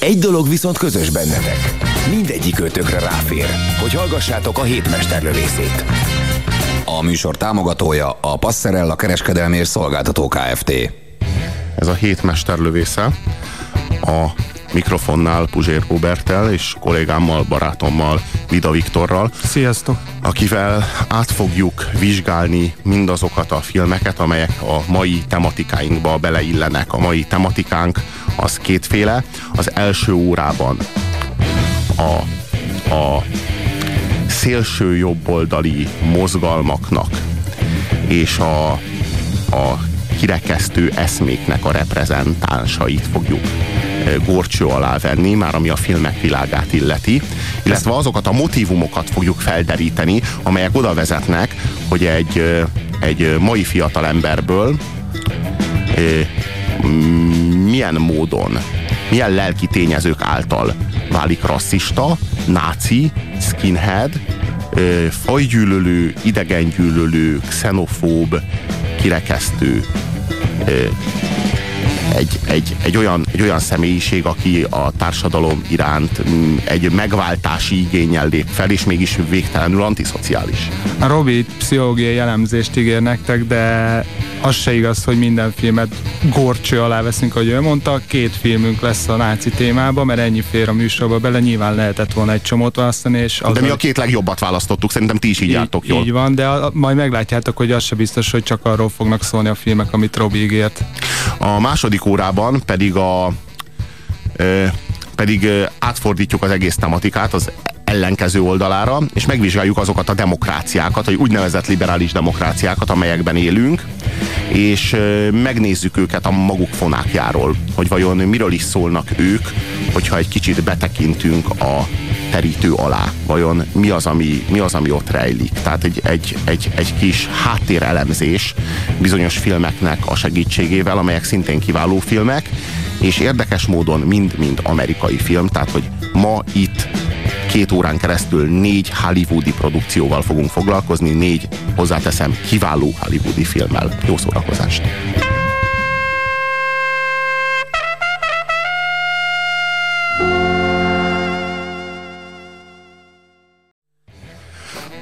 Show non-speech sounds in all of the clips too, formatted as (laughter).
Egy dolog viszont közös bennetek. Mindegyik ötökre ráfér, hogy hallgassátok a hétmesterlövészét. A műsor támogatója a Passerella kereskedelmi és szolgáltató Kft. Ez a hét mesterlövésze a mikrofonnál Puzsér Robertel és kollégámmal, barátommal, Vida Viktorral. Sziasztok! Akivel át fogjuk vizsgálni mindazokat a filmeket, amelyek a mai tematikáinkba beleillenek. A mai tematikánk az kétféle. Az első órában a, a szélső jobboldali mozgalmaknak és a, a kirekesztő eszméknek a reprezentánsait fogjuk górcső alá venni, már ami a filmek világát illeti, illetve azokat a motivumokat fogjuk felderíteni, amelyek oda vezetnek, hogy egy, egy mai fiatal emberből milyen módon, milyen lelki tényezők által válik rasszista, náci, skinhead, fajgyűlölő, idegengyűlölő, xenofób, kirekesztő, egy, egy, egy, olyan, egy olyan személyiség, aki a társadalom iránt mm, egy megváltási igényel lép fel, és mégis végtelenül antiszociális. A Robi pszichológiai jellemzést ígér nektek, de az se igaz, hogy minden filmet gorcső alá veszünk, ahogy ő mondta. Két filmünk lesz a náci témában, mert ennyi fér a műsorba bele, nyilván lehetett volna egy csomót választani. És az de mi a két legjobbat választottuk, szerintem ti is így, így jártok jól. Így van, de a, majd meglátjátok, hogy az se biztos, hogy csak arról fognak szólni a filmek, amit Robi ígért. A második órában pedig a pedig átfordítjuk az egész tematikát az ellenkező oldalára, és megvizsgáljuk azokat a demokráciákat, vagy úgynevezett liberális demokráciákat, amelyekben élünk, és megnézzük őket a maguk fonákjáról, hogy vajon miről is szólnak ők, hogyha egy kicsit betekintünk a terítő alá. Vajon mi az, ami, mi az, ami ott rejlik? Tehát egy, egy, egy, egy kis háttérelemzés bizonyos filmeknek a segítségével, amelyek szintén kiváló filmek, és érdekes módon mind-mind amerikai film, tehát hogy ma itt két órán keresztül négy hollywoodi produkcióval fogunk foglalkozni, négy, hozzáteszem, kiváló hollywoodi filmmel. Jó szórakozást!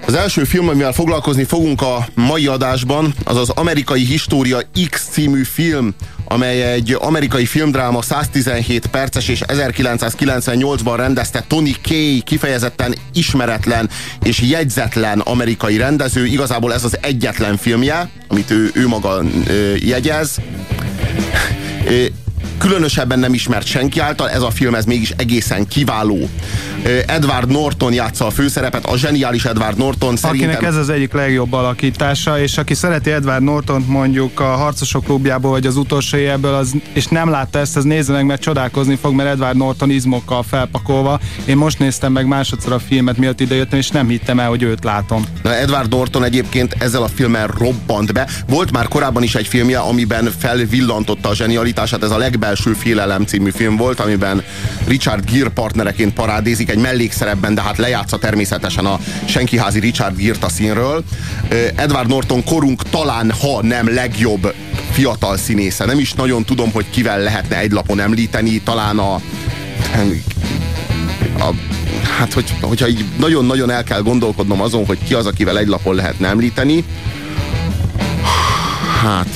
Az első film, amivel foglalkozni fogunk a mai adásban, az az Amerikai História X című film, amely egy amerikai filmdráma 117 perces és 1998-ban rendezte Tony Kay, kifejezetten ismeretlen és jegyzetlen amerikai rendező. Igazából ez az egyetlen filmje, amit ő, ő maga jegyez különösebben nem ismert senki által, ez a film ez mégis egészen kiváló. Edward Norton játsza a főszerepet, a zseniális Edward Norton szerintem... Akinek ez az egyik legjobb alakítása, és aki szereti Edward norton mondjuk a Harcosok klubjából, vagy az utolsó ebből, az, és nem látta ezt, az nézze meg, mert csodálkozni fog, mert Edward Norton izmokkal felpakolva. Én most néztem meg másodszor a filmet, miatt idejöttem, és nem hittem el, hogy őt látom. Na, Edward Norton egyébként ezzel a filmmel robbant be. Volt már korábban is egy filmje, amiben felvillantotta a zsenialitását, ez a legbelső félelem című film volt, amiben Richard Gere partnereként parádézik egy mellékszerepben, de hát lejátsza természetesen a senkiházi Richard Gere-t a színről. Edward Norton korunk talán, ha nem legjobb fiatal színésze. Nem is nagyon tudom, hogy kivel lehetne egy lapon említeni, talán a, a hát hogy, hogyha így nagyon-nagyon el kell gondolkodnom azon, hogy ki az, akivel egy lapon lehetne említeni, hát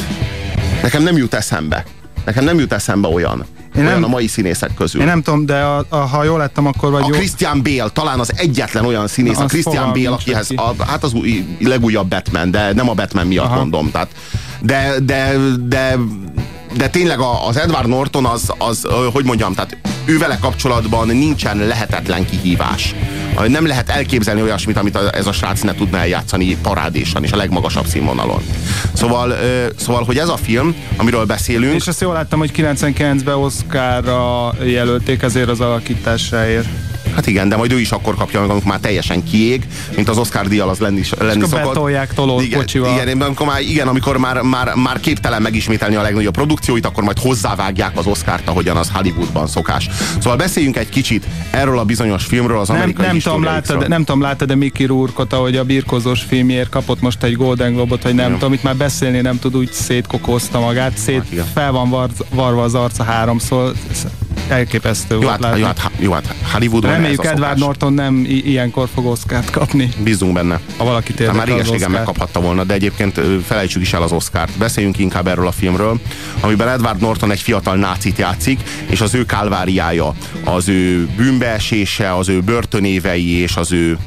nekem nem jut eszembe. Nekem nem jut eszembe olyan. Én olyan nem, a mai színészek közül. Én nem tudom, de a, a, ha jól lettem, akkor vagy a jó... Christian Bale talán az egyetlen olyan színész, Na, a Christian Bale, akihez a, hát az új, legújabb Batman, de nem a Batman miatt Aha. mondom. Tehát, de, de, de, de tényleg az Edward Norton az, az, hogy mondjam, tehát ő vele kapcsolatban nincsen lehetetlen kihívás Nem lehet elképzelni olyasmit, amit ez a srác ne tudna eljátszani parádésan és a legmagasabb színvonalon. Szóval, szóval, hogy ez a film, amiről beszélünk, És azt jól láttam, hogy 99-ben Oscarra jelölték ezért az alakításáért. hát igen, de majd ő is akkor kapja meg, amikor már teljesen kiég, mint az Oscar díjjal az lenni, lenni akkor szokott. betolják igen, kocsival. igen, amikor már, igen, amikor már, már, már képtelen megismételni a legnagyobb produkcióit, akkor majd hozzávágják az Oscárt, ahogyan az Hollywoodban szokás. Szóval beszéljünk egy kicsit erről a bizonyos filmről, az Nem, amerikai nem, tudom, History láttad, nem tudom, láttad de Mickey Rourke-ot, ahogy a birkozós filmjért kapott most egy Golden Globot, vagy nem tudom, itt már beszélni nem tud, úgy szétkokózta magát, szét, Hát igen. fel van var, varva az arca háromszor, elképesztő Jó volt hát, jó, hát, jó, hát Hollywoodban Reméljük ez Edward. Norton nem ilyenkor fog Oscárt kapni, Bízunk benne. ha valakit Hát érdekel már réges-régen megkaphatta volna, de egyébként felejtsük is el az Oscárt. Beszéljünk inkább erről a filmről, amiben Edward Norton egy fiatal nácit játszik, és az ő kálváriája, az ő bűnbeesése, az ő börtönévei és az ő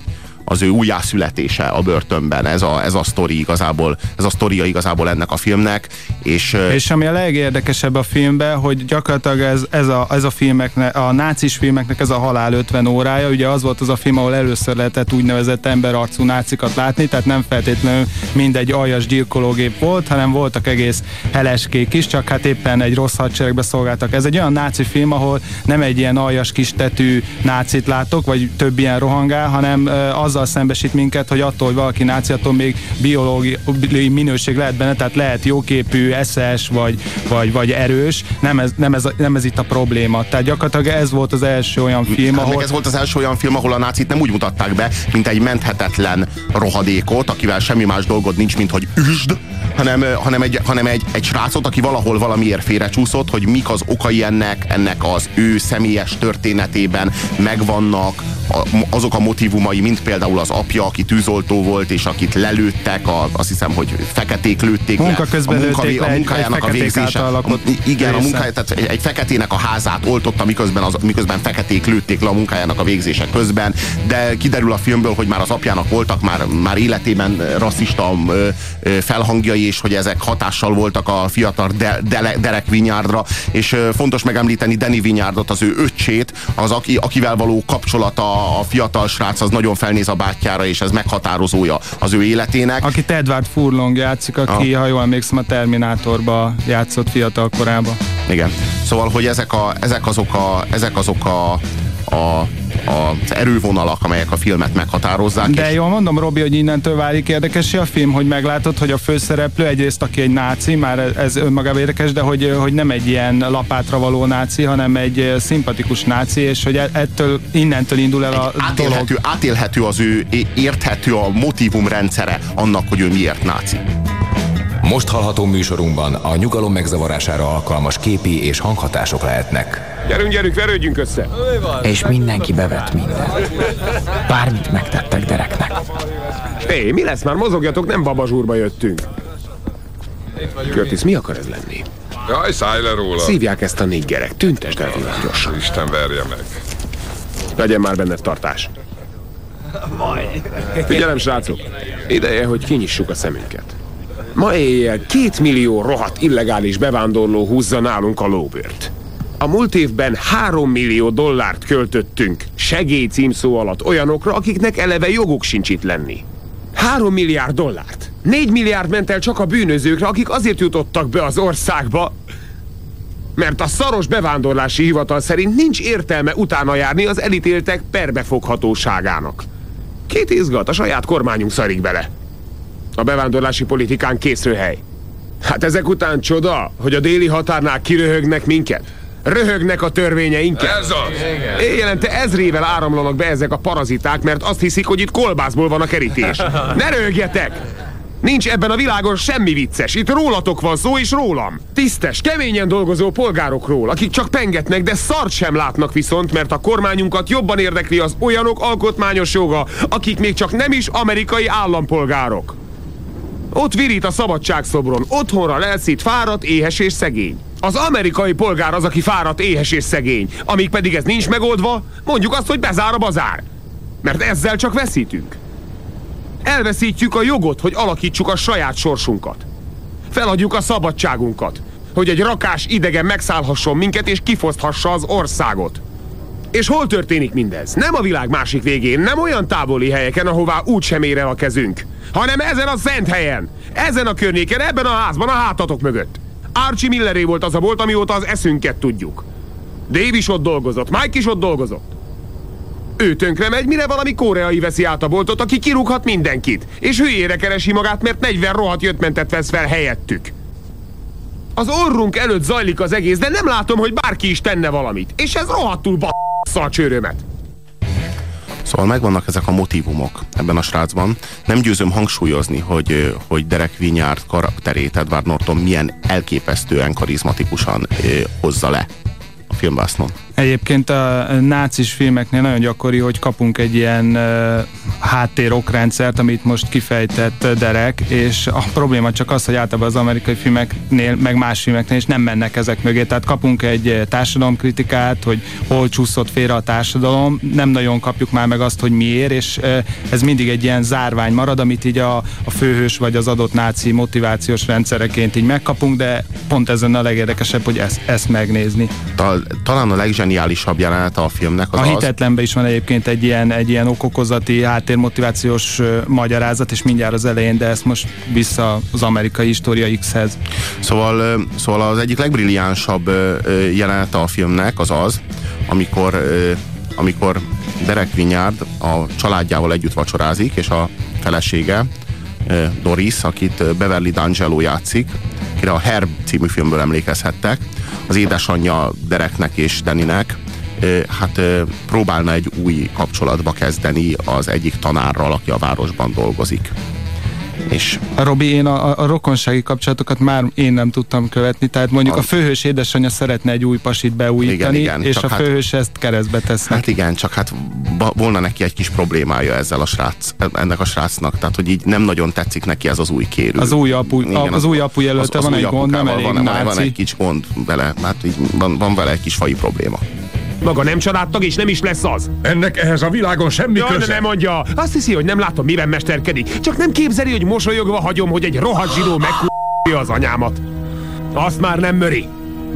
az ő újjászületése a börtönben. Ez a, ez a sztori igazából, ez a sztoria igazából ennek a filmnek, és, És ami a legérdekesebb a filmben, hogy gyakorlatilag ez, ez, a, ez a filmeknek, a nácis filmeknek ez a halál 50 órája, ugye az volt az a film, ahol először lehetett úgynevezett emberarcú nácikat látni, tehát nem feltétlenül mindegy aljas gyilkológép volt, hanem voltak egész heleskék is, csak hát éppen egy rossz hadseregbe szolgáltak. Ez egy olyan náci film, ahol nem egy ilyen aljas kis tetű nácit látok, vagy több ilyen rohangál, hanem ö, azzal szembesít minket, hogy attól, hogy valaki náci, attól még biológiai minőség lehet benne, tehát lehet jóképű, eszes, vagy, vagy, vagy erős, nem ez, nem, ez, nem ez itt a probléma. Tehát gyakorlatilag ez volt az első olyan film, Hát ahol ez volt az első olyan film, ahol a nácit nem úgy mutatták be, mint egy menthetetlen rohadékot, akivel semmi más dolgod nincs, mint hogy üsd, hanem, hanem, egy, hanem egy, egy srácot, aki valahol valamiért félrecsúszott, hogy mik az okai ennek, ennek az ő személyes történetében megvannak azok a motivumai, mint például az apja, aki tűzoltó volt, és akit lelőttek, a, azt hiszem, hogy feketék lőtték le. Munka közben a, lőtték le a munkájának a végzése. Igen, a munkája, tehát egy, feketének a házát oltotta, miközben, az, miközben feketék lőtték le a munkájának a végzése közben, de kiderül a filmből, hogy már az apjának voltak már, már életében rasszista felhangjai, és hogy ezek hatással voltak a fiatal de, de, Derek Vinyárdra, és fontos megemlíteni Danny Vinyárdot, az ő öccsét, az, aki, akivel való kapcsolata a fiatal srác, az nagyon felnéz a bátyjára, és ez meghatározója az ő életének. akit Edward Furlong játszik, aki, ha jól emlékszem, a Terminátorba játszott fiatal korában. Igen. Szóval, hogy ezek, a, ezek azok, a, ezek azok a, a, az erővonalak, amelyek a filmet meghatározzák. De és jól mondom, Robi, hogy innentől válik érdekes a film, hogy meglátod, hogy a főszereplő egyrészt, aki egy náci, már ez önmagában érdekes, de hogy, hogy nem egy ilyen lapátra való náci, hanem egy szimpatikus náci, és hogy e- ettől, innentől indul el a dolog. átélhető, átélhető az ő, érthető a motivum rendszere annak, hogy ő miért náci. Most hallható műsorunkban a nyugalom megzavarására alkalmas képi és hanghatások lehetnek. Gyerünk, gyerünk, verődjünk össze! És mindenki bevet mindent. Bármit megtettek Dereknek. Hé, mi lesz már? Mozogjatok, nem babazsúrba jöttünk. Curtis, mi akar ez lenni? Jaj, szállj le róla. Szívják ezt a négy gyerek, tüntesd el tőle gyorsan. Isten verje meg. Legyen már benned tartás. Figyelem, srácok! Ideje, hogy kinyissuk a szemünket. Ma éjjel két millió rohadt illegális bevándorló húzza nálunk a lóbört. A múlt évben három millió dollárt költöttünk segély címszó alatt olyanokra, akiknek eleve joguk sincs itt lenni. Három milliárd dollárt. Négy milliárd ment el csak a bűnözőkre, akik azért jutottak be az országba, mert a szaros bevándorlási hivatal szerint nincs értelme utána járni az elítéltek perbefoghatóságának. Két izgat, a saját kormányunk szarik bele. A bevándorlási politikán készrőhely. Hát ezek után csoda, hogy a déli határnál kiröhögnek minket. Röhögnek a törvényeinket. Ez az! Éjjelente ezrével áramlanak be ezek a paraziták, mert azt hiszik, hogy itt kolbászból van a kerítés. Ne röhögjetek! Nincs ebben a világon semmi vicces. Itt rólatok van szó, és rólam. Tisztes, keményen dolgozó polgárokról, akik csak pengetnek, de szart sem látnak viszont, mert a kormányunkat jobban érdekli az olyanok alkotmányos joga, akik még csak nem is amerikai állampolgárok. Ott virít a szabadságszobron, otthonra lelszít fáradt, éhes és szegény. Az amerikai polgár az, aki fáradt, éhes és szegény. Amíg pedig ez nincs megoldva, mondjuk azt, hogy bezár a bazár. Mert ezzel csak veszítünk. Elveszítjük a jogot, hogy alakítsuk a saját sorsunkat. Feladjuk a szabadságunkat, hogy egy rakás idegen megszállhasson minket és kifoszthassa az országot. És hol történik mindez? Nem a világ másik végén, nem olyan távoli helyeken, ahová úgy sem ér el a kezünk, hanem ezen a szent helyen, ezen a környéken, ebben a házban, a hátatok mögött. Archie Milleré volt az a volt, amióta az eszünket tudjuk. Dave is ott dolgozott, Mike is ott dolgozott. Ő tönkre megy, mire valami koreai veszi át a boltot, aki kirúghat mindenkit. És hülyére keresi magát, mert 40 rohadt jöttmentet vesz fel helyettük. Az orrunk előtt zajlik az egész, de nem látom, hogy bárki is tenne valamit. És ez rohadtul b***sza a. Szóval megvannak ezek a motivumok ebben a srácban. Nem győzöm hangsúlyozni, hogy, hogy Derek Vinyard karakterét Edward Norton milyen elképesztően karizmatikusan hozza le a filmvásznon. Egyébként a nácis filmeknél nagyon gyakori, hogy kapunk egy ilyen uh, háttérokrendszert, amit most kifejtett Derek, és a probléma csak az, hogy általában az amerikai filmeknél, meg más filmeknél is nem mennek ezek mögé. Tehát kapunk egy társadalomkritikát, hogy hol csúszott félre a társadalom, nem nagyon kapjuk már meg azt, hogy miért, és uh, ez mindig egy ilyen zárvány marad, amit így a, a főhős vagy az adott náci motivációs rendszereként így megkapunk, de pont ezen a legérdekesebb, hogy ezt, ezt megnézni. Talán a legzseniálisabb leggeniálisabb jelenete a filmnek az A hitetlenben is van egyébként egy ilyen, egy ilyen okokozati, háttérmotivációs magyarázat, és mindjárt az elején, de ezt most vissza az amerikai história X-hez. Szóval, szóval az egyik legbrilliánsabb jelenete a filmnek az az, amikor, amikor Derek Vinyard a családjával együtt vacsorázik, és a felesége Doris, akit Beverly D'Angelo játszik, akire a Herb című filmből emlékezhettek, az édesanyja Dereknek és Deninek hát próbálna egy új kapcsolatba kezdeni az egyik tanárral, aki a városban dolgozik. És Robi, én a, a rokonsági kapcsolatokat már én nem tudtam követni, tehát mondjuk a, a főhős édesanyja szeretne egy új pasit beújítani, igen, igen, és a hát, főhős ezt keresztbe tesz Hát igen, csak hát volna neki egy kis problémája ezzel a srác, ennek a srácnak, tehát hogy így nem nagyon tetszik neki ez az új kérő. Az új apu, igen, az, az új apu jelölte az, az van egy gond, nem elég van, van, van egy kis gond vele, hát így van, van vele egy kis fai probléma. Maga nem családtag, és nem is lesz az. Ennek ehhez a világon semmi Jaj, köze. nem mondja. Azt hiszi, hogy nem látom, miben mesterkedik. Csak nem képzeli, hogy mosolyogva hagyom, hogy egy rohadt zsidó megkúrja az anyámat. Azt már nem möri.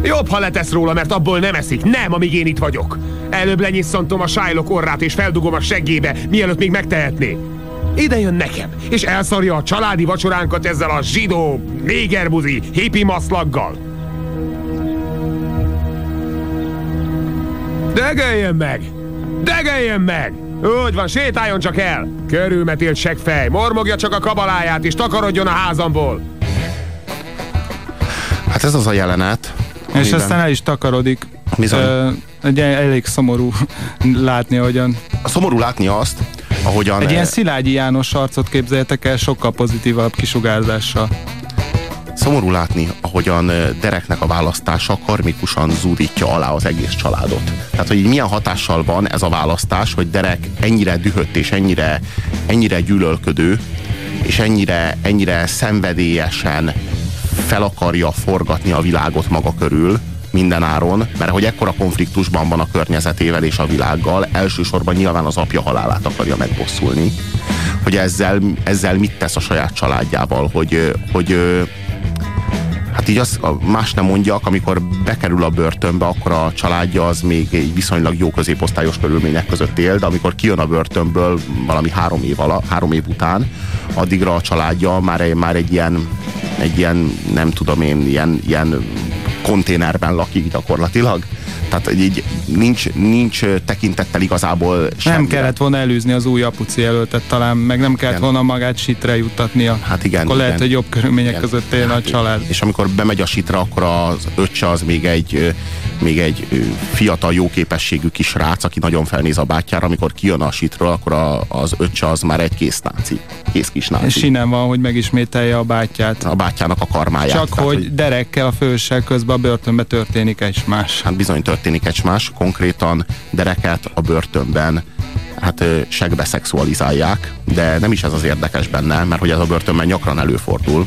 Jobb, ha letesz róla, mert abból nem eszik. Nem, amíg én itt vagyok. Előbb lenyisszantom a Shylock orrát és feldugom a seggébe, mielőtt még megtehetné. Ide jön nekem, és elszarja a családi vacsoránkat ezzel a zsidó, négerbuzi, hippi maszlaggal. Degeljen meg! Degeljen meg! Úgy van, sétáljon csak el! Körülmetélt segfej, mormogja csak a kabaláját, és takarodjon a házamból! Hát ez az a jelenet. És amiben... aztán el is takarodik. Bizony. Ö, egy elég szomorú (laughs) látni, ahogyan... A szomorú látni azt, ahogyan... Egy ilyen Szilágyi János arcot képzeljetek el, sokkal pozitívabb kisugárzással. Szomorú látni, ahogyan Dereknek a választása karmikusan zúdítja alá az egész családot. Tehát, hogy milyen hatással van ez a választás, hogy Derek ennyire dühött és ennyire, ennyire gyűlölködő, és ennyire, ennyire szenvedélyesen fel akarja forgatni a világot maga körül, minden áron, mert hogy ekkora konfliktusban van a környezetével és a világgal, elsősorban nyilván az apja halálát akarja megbosszulni, hogy ezzel, ezzel mit tesz a saját családjával, hogy, hogy hát így azt más nem mondjak, amikor bekerül a börtönbe, akkor a családja az még egy viszonylag jó középosztályos körülmények között él, de amikor kijön a börtönből valami három év, ala, három év után, addigra a családja már, egy, már egy ilyen, egy ilyen, nem tudom én, ilyen, ilyen konténerben lakik gyakorlatilag tehát így nincs, nincs tekintettel igazából semmire. Nem kellett volna előzni az új apuci jelöltet talán, meg nem kellett igen. volna magát sitre juttatnia. Hát igen. Akkor igen. lehet, hogy jobb körülmények igen. között él hát, a család. És amikor bemegy a sitra, akkor az öccse az még egy, még egy fiatal, jó képességű kis rác, aki nagyon felnéz a bátyjára, amikor kijön a sitről, akkor a, az öccse az már egy kész náci. Kész kis náci. És sinem van, hogy megismételje a bátyját. A bátyának a karmáját. Csak tehát, hogy, hogy derekkel a főssel közben a börtönbe történik egymás. Hát bizony történik történik egymás, konkrétan dereket a börtönben hát segbe szexualizálják, de nem is ez az érdekes benne, mert hogy ez a börtönben gyakran előfordul,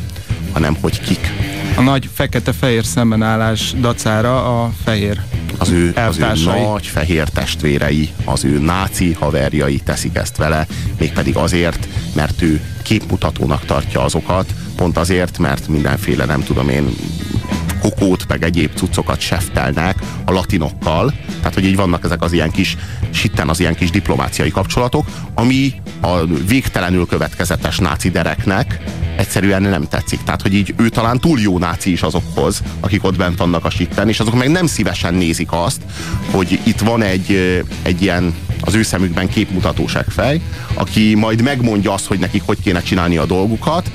hanem hogy kik. A nagy fekete-fehér szembenállás dacára a fehér az ő, az ő nagy fehér testvérei, az ő náci haverjai teszik ezt vele, mégpedig azért, mert ő képmutatónak tartja azokat, pont azért, mert mindenféle, nem tudom én, kokót, meg egyéb cuccokat seftelnek a latinokkal, tehát hogy így vannak ezek az ilyen kis, sitten az ilyen kis diplomáciai kapcsolatok, ami a végtelenül következetes náci dereknek egyszerűen nem tetszik. Tehát, hogy így ő talán túl jó náci is azokhoz, akik ott bent vannak a sitten, és azok meg nem szívesen nézik azt, hogy itt van egy, egy ilyen az ő szemükben képmutató fej, aki majd megmondja azt, hogy nekik hogy kéne csinálni a dolgukat,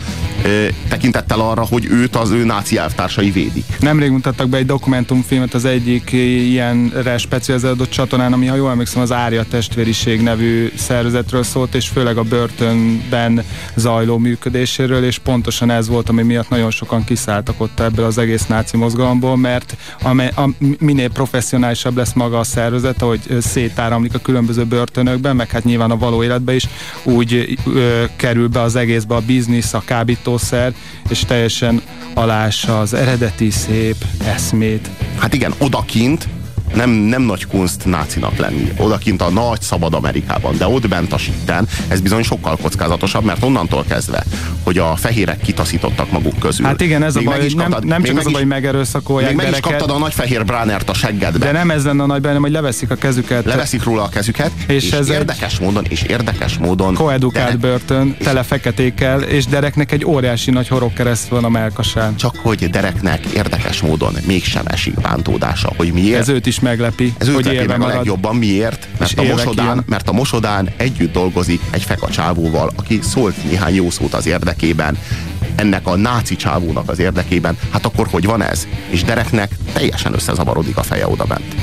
tekintettel arra, hogy őt az ő náci elvtársai védik. Nemrég mutattak be egy dokumentumfilmet az egyik ilyenre specializálódott csatornán, ami ha jól emlékszem az Ária Testvériség nevű szervezetről szólt, és főleg a börtönben zajló működéséről, és pontosan ez volt, ami miatt nagyon sokan kiszálltak ott ebből az egész náci mozgalomból, mert a, a, minél professzionálisabb lesz maga a szervezet, ahogy szétáramlik a különböző börtönökben, meg hát nyilván a való életben is, úgy ö, kerül be az egészbe a biznisz, a kábítószer, és teljesen alássa az eredeti szép eszmét. Hát igen, odakint nem, nem nagy kunst nácinak lenni. Odakint a nagy szabad Amerikában, de ott bent a sitten ez bizony sokkal kockázatosabb, mert onnantól kezdve, hogy a fehérek kitaszítottak maguk közül. Hát igen, ez a baj, nem, kaptad, nem csak az a baj, hogy megerőszakolják Még meg is kaptad a nagy fehér bránert a seggedbe. De nem ez lenne a nagy baj, hogy leveszik a kezüket. Leveszik róla a kezüket, és, és ez érdekes módon, és érdekes módon. Koedukált derek, börtön, tele feketékkel, és Dereknek egy óriási nagy horogkereszt van a melkasán. Csak hogy Dereknek érdekes módon mégsem esik bántódása, hogy miért. Ez őt is meglepi. Ez őt lepi meg a legjobban. Miért? Mert a, mosodán, mert a mosodán együtt dolgozik egy feka csávóval, aki szólt néhány jó szót az érdekében, ennek a náci csávónak az érdekében, hát akkor hogy van ez? És Dereknek teljesen összezavarodik a feje oda bent.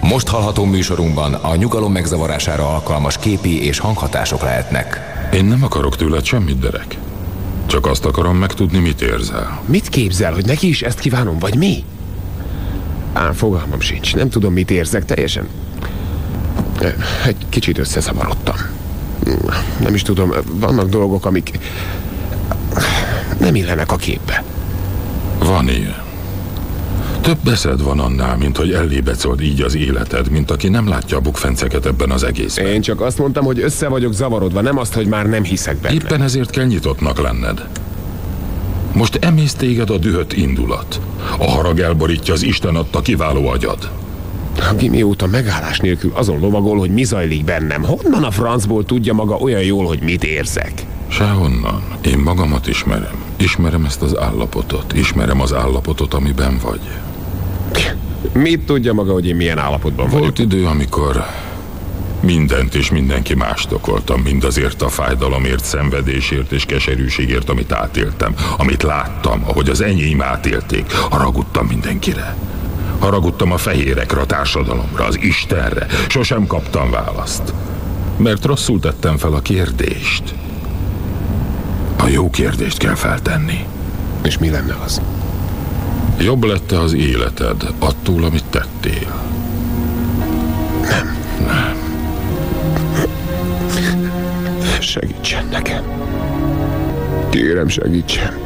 Most hallható műsorunkban a nyugalom megzavarására alkalmas képi és hanghatások lehetnek. Én nem akarok tőled semmit, Derek. Csak azt akarom megtudni, mit érzel. Mit képzel, hogy neki is ezt kívánom, vagy mi? Á, fogalmam sincs. Nem tudom, mit érzek teljesen. Egy kicsit összezavarodtam. Nem is tudom, vannak dolgok, amik nem illenek a képbe. Van ilyen. Több eszed van annál, mint hogy ellébecod így az életed, mint aki nem látja a bukfenceket ebben az egészben. Én csak azt mondtam, hogy össze vagyok zavarodva, nem azt, hogy már nem hiszek benne. Éppen ezért kell nyitottnak lenned. Most emész téged a dühött indulat. A harag elborítja az Isten adta kiváló agyad. Aki mióta megállás nélkül azon lovagol, hogy mi zajlik bennem, honnan a francból tudja maga olyan jól, hogy mit érzek? Sehonnan. Én magamat ismerem. Ismerem ezt az állapotot. Ismerem az állapotot, amiben vagy. Mit tudja maga, hogy én milyen állapotban vagyok? Volt idő, amikor Mindent és mindenki mást okoltam, mindazért a fájdalomért, szenvedésért és keserűségért, amit átéltem, amit láttam, ahogy az enyém átélték. Haragudtam mindenkire. Haragudtam a fehérekre, a társadalomra, az Istenre. Sosem kaptam választ. Mert rosszul tettem fel a kérdést. A jó kérdést kell feltenni. És mi lenne az? Jobb lett az életed attól, amit tettél? Nem. Nem. Segítsen nekem. Kérem, segítsen.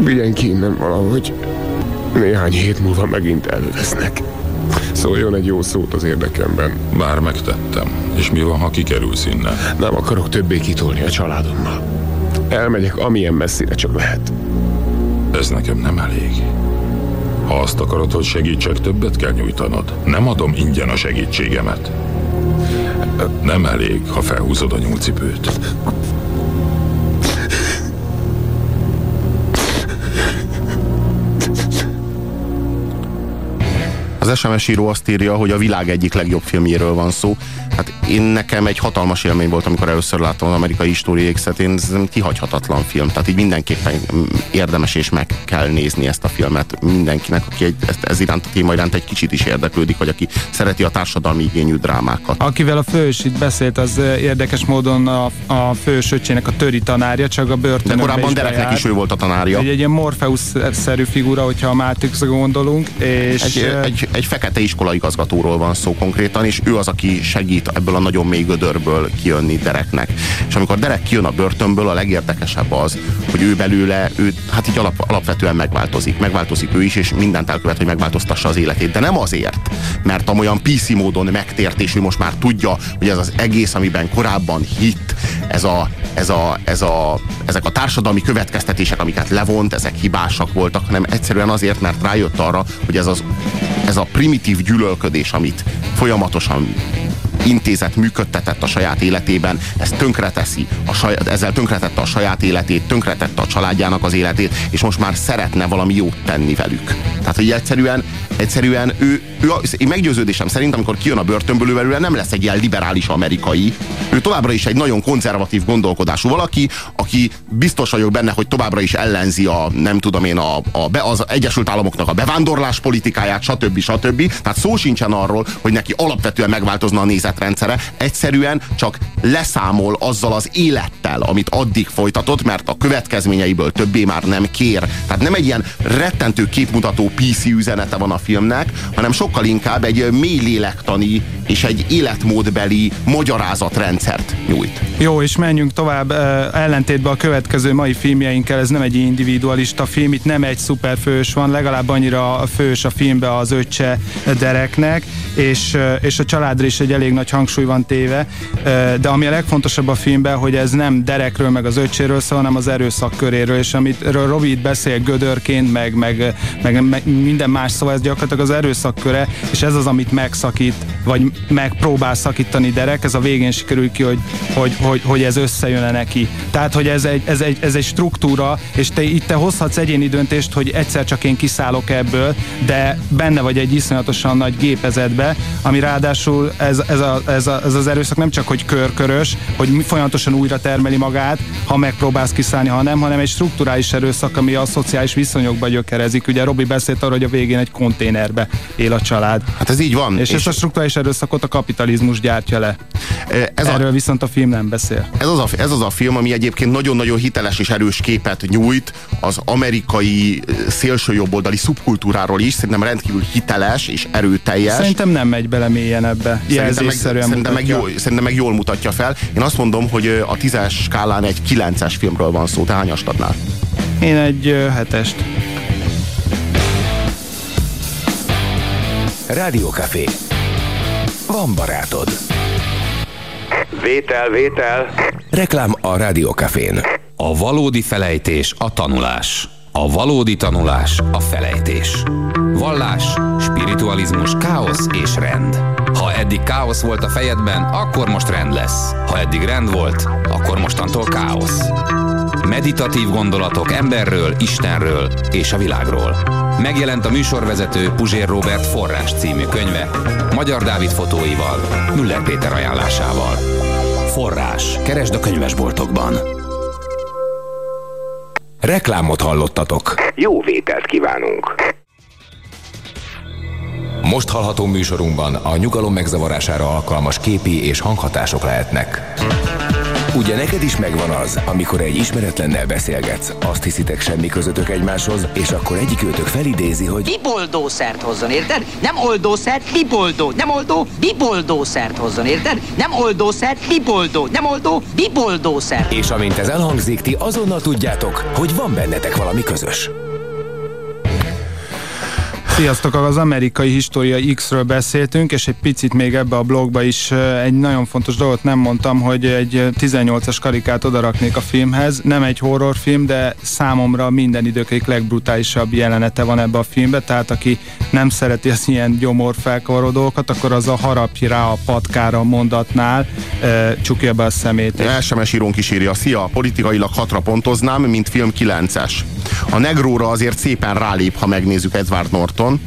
Vigyen ki innen valahogy. Néhány hét múlva megint elővesznek. Szóljon egy jó szót az érdekemben. Már megtettem. És mi van, ha kikerülsz innen? Nem akarok többé kitolni a családommal. Elmegyek amilyen messzire csak lehet. Ez nekem nem elég. Ha azt akarod, hogy segítsek, többet kell nyújtanod. Nem adom ingyen a segítségemet. Nem elég, ha felhúzod a nyúlcipőt. Az SMS író azt írja, hogy a világ egyik legjobb filmjéről van szó. Hát én nekem egy hatalmas élmény volt, amikor először láttam az amerikai History X-et, én ez kihagyhatatlan film, tehát így mindenképpen érdemes és meg kell nézni ezt a filmet mindenkinek, aki egy, ezt, ez iránt a téma iránt egy kicsit is érdeklődik, vagy aki szereti a társadalmi igényű drámákat. Akivel a fős itt beszélt, az érdekes módon a, a fős öcsének a töri tanárja, csak a börtönben De korábban Dereknek is ő volt a tanárja. Egy, egy ilyen Morpheus-szerű figura, hogyha a matrix gondolunk. És egy, egy, egy fekete iskolaigazgatóról van szó konkrétan, és ő az, aki segít ebből a nagyon mély gödörből kijönni Dereknek. És amikor Derek kijön a börtönből, a legérdekesebb az, hogy ő belőle, ő hát így alap, alapvetően megváltozik. Megváltozik ő is, és mindent elkövet, hogy megváltoztassa az életét. De nem azért, mert amolyan PC módon megtért, és ő most már tudja, hogy ez az egész, amiben korábban hitt, ez a ez a, ez a, ezek a társadalmi következtetések, amiket levont, ezek hibásak voltak, hanem egyszerűen azért, mert rájött arra, hogy ez, az, ez a primitív gyűlölködés, amit folyamatosan intézet működtetett a saját életében, ez tönkreteszi, a saját, ezzel tönkretette a saját életét, tönkretette a családjának az életét, és most már szeretne valami jót tenni velük. Tehát, hogy egyszerűen, egyszerűen ő, ő én meggyőződésem szerint, amikor kijön a börtönből, ő nem lesz egy ilyen liberális amerikai. Ő továbbra is egy nagyon konzervatív gondolkodású valaki, aki biztos vagyok benne, hogy továbbra is ellenzi a, nem tudom én, a, a be, az Egyesült Államoknak a bevándorlás politikáját, stb. stb. Tehát szó sincsen arról, hogy neki alapvetően megváltozna a nézetrendszere. Egyszerűen csak leszámol azzal az élettel, amit addig folytatott, mert a következményeiből többé már nem kér. Tehát nem egy ilyen rettentő képmutató PC üzenete van a filmnek, hanem sokkal inkább egy mély lélektani és egy életmódbeli magyarázatrendszert nyújt. Jó, és menjünk tovább ellentétben a következő mai filmjeinkkel, ez nem egy individualista film, itt nem egy szuperfős van, legalább annyira fős a filmbe az öccse Dereknek, és, és a családra is egy elég nagy hangsúly van téve, de ami a legfontosabb a filmben, hogy ez nem Derekről meg az öccséről szól, hanem az erőszak köréről, és amit Robi itt beszél gödörként, meg, meg, meg, meg minden más szó, ez gyakorlatilag az erőszak köre, és ez az, amit megszakít, vagy megpróbál szakítani Derek, ez a végén sikerül ki, hogy, hogy, hogy, hogy ez összejön neki. Tehát, hogy ez egy, ez, egy, ez egy struktúra, és te itt te hozhatsz egyéni döntést, hogy egyszer csak én kiszállok ebből, de benne vagy egy iszonyatosan nagy gépezetbe, ami ráadásul ez, ez, a, ez, a, ez az erőszak nem csak, hogy körkörös, hogy folyamatosan újra termeli magát, ha megpróbálsz kiszállni, ha nem, hanem egy strukturális erőszak, ami a szociális viszonyokba gyökerezik. Ugye Robi beszélt arról, hogy a végén egy konténerbe él a család. Hát ez így van. És, és ezt a strukturális erőszakot a kapitalizmus gyártja le. Ez Erről a, viszont a film nem beszél. Ez az, a, ez az a film, ami egyébként nagyon-nagyon hiteles és erős képet nyújt az amerikai szélsőjobboldali szubkultúráról is. Szerintem rendkívül hiteles és erőteljes. Szerintem nem megy bele mélyen ebbe. Szerintem meg, szerintem, meg jól, szerintem meg jól mutatja fel. Én azt mondom, hogy a tízes skálán egy kilences filmről van szó. Te hányast adnál? Én egy hetest. Rádiókafé. Van barátod. Vétel, vétel. Reklám a Rádiókafén. A valódi felejtés a tanulás. A valódi tanulás a felejtés. Vallás, spiritualizmus, káosz és rend. Ha eddig káosz volt a fejedben, akkor most rend lesz. Ha eddig rend volt, akkor mostantól káosz. Meditatív gondolatok emberről, Istenről és a világról. Megjelent a műsorvezető Puzsér Robert Forrás című könyve, Magyar Dávid fotóival, Müller Péter ajánlásával. Forrás. Keresd a könyvesboltokban. Reklámot hallottatok. Jó vételt kívánunk. Most hallható műsorunkban a nyugalom megzavarására alkalmas képi és hanghatások lehetnek. Ugye neked is megvan az, amikor egy ismeretlennel beszélgetsz, azt hiszitek semmi közöttök egymáshoz, és akkor egyik őtök felidézi, hogy biboldószert hozzon, érted? Nem oldószert, biboldó. Nem oldó, biboldószert hozzon, érted? Nem oldószert, biboldó. Nem oldó, biboldószert. És amint ez elhangzik, ti azonnal tudjátok, hogy van bennetek valami közös. Sziasztok, az amerikai história X-ről beszéltünk, és egy picit még ebbe a blogba is egy nagyon fontos dolgot nem mondtam, hogy egy 18-as karikát odaraknék a filmhez. Nem egy horrorfilm, de számomra minden idők egyik legbrutálisabb jelenete van ebbe a filmbe, tehát aki nem szereti az ilyen gyomor felkavaró dolgokat, akkor az a harapj rá a patkára mondatnál e, csukja be a szemét. SMS írónk is írja, szia, politikailag hatra pontoznám, mint film 9-es. A negróra azért szépen rálép, ha megnézzük Edward Norton, Balaton,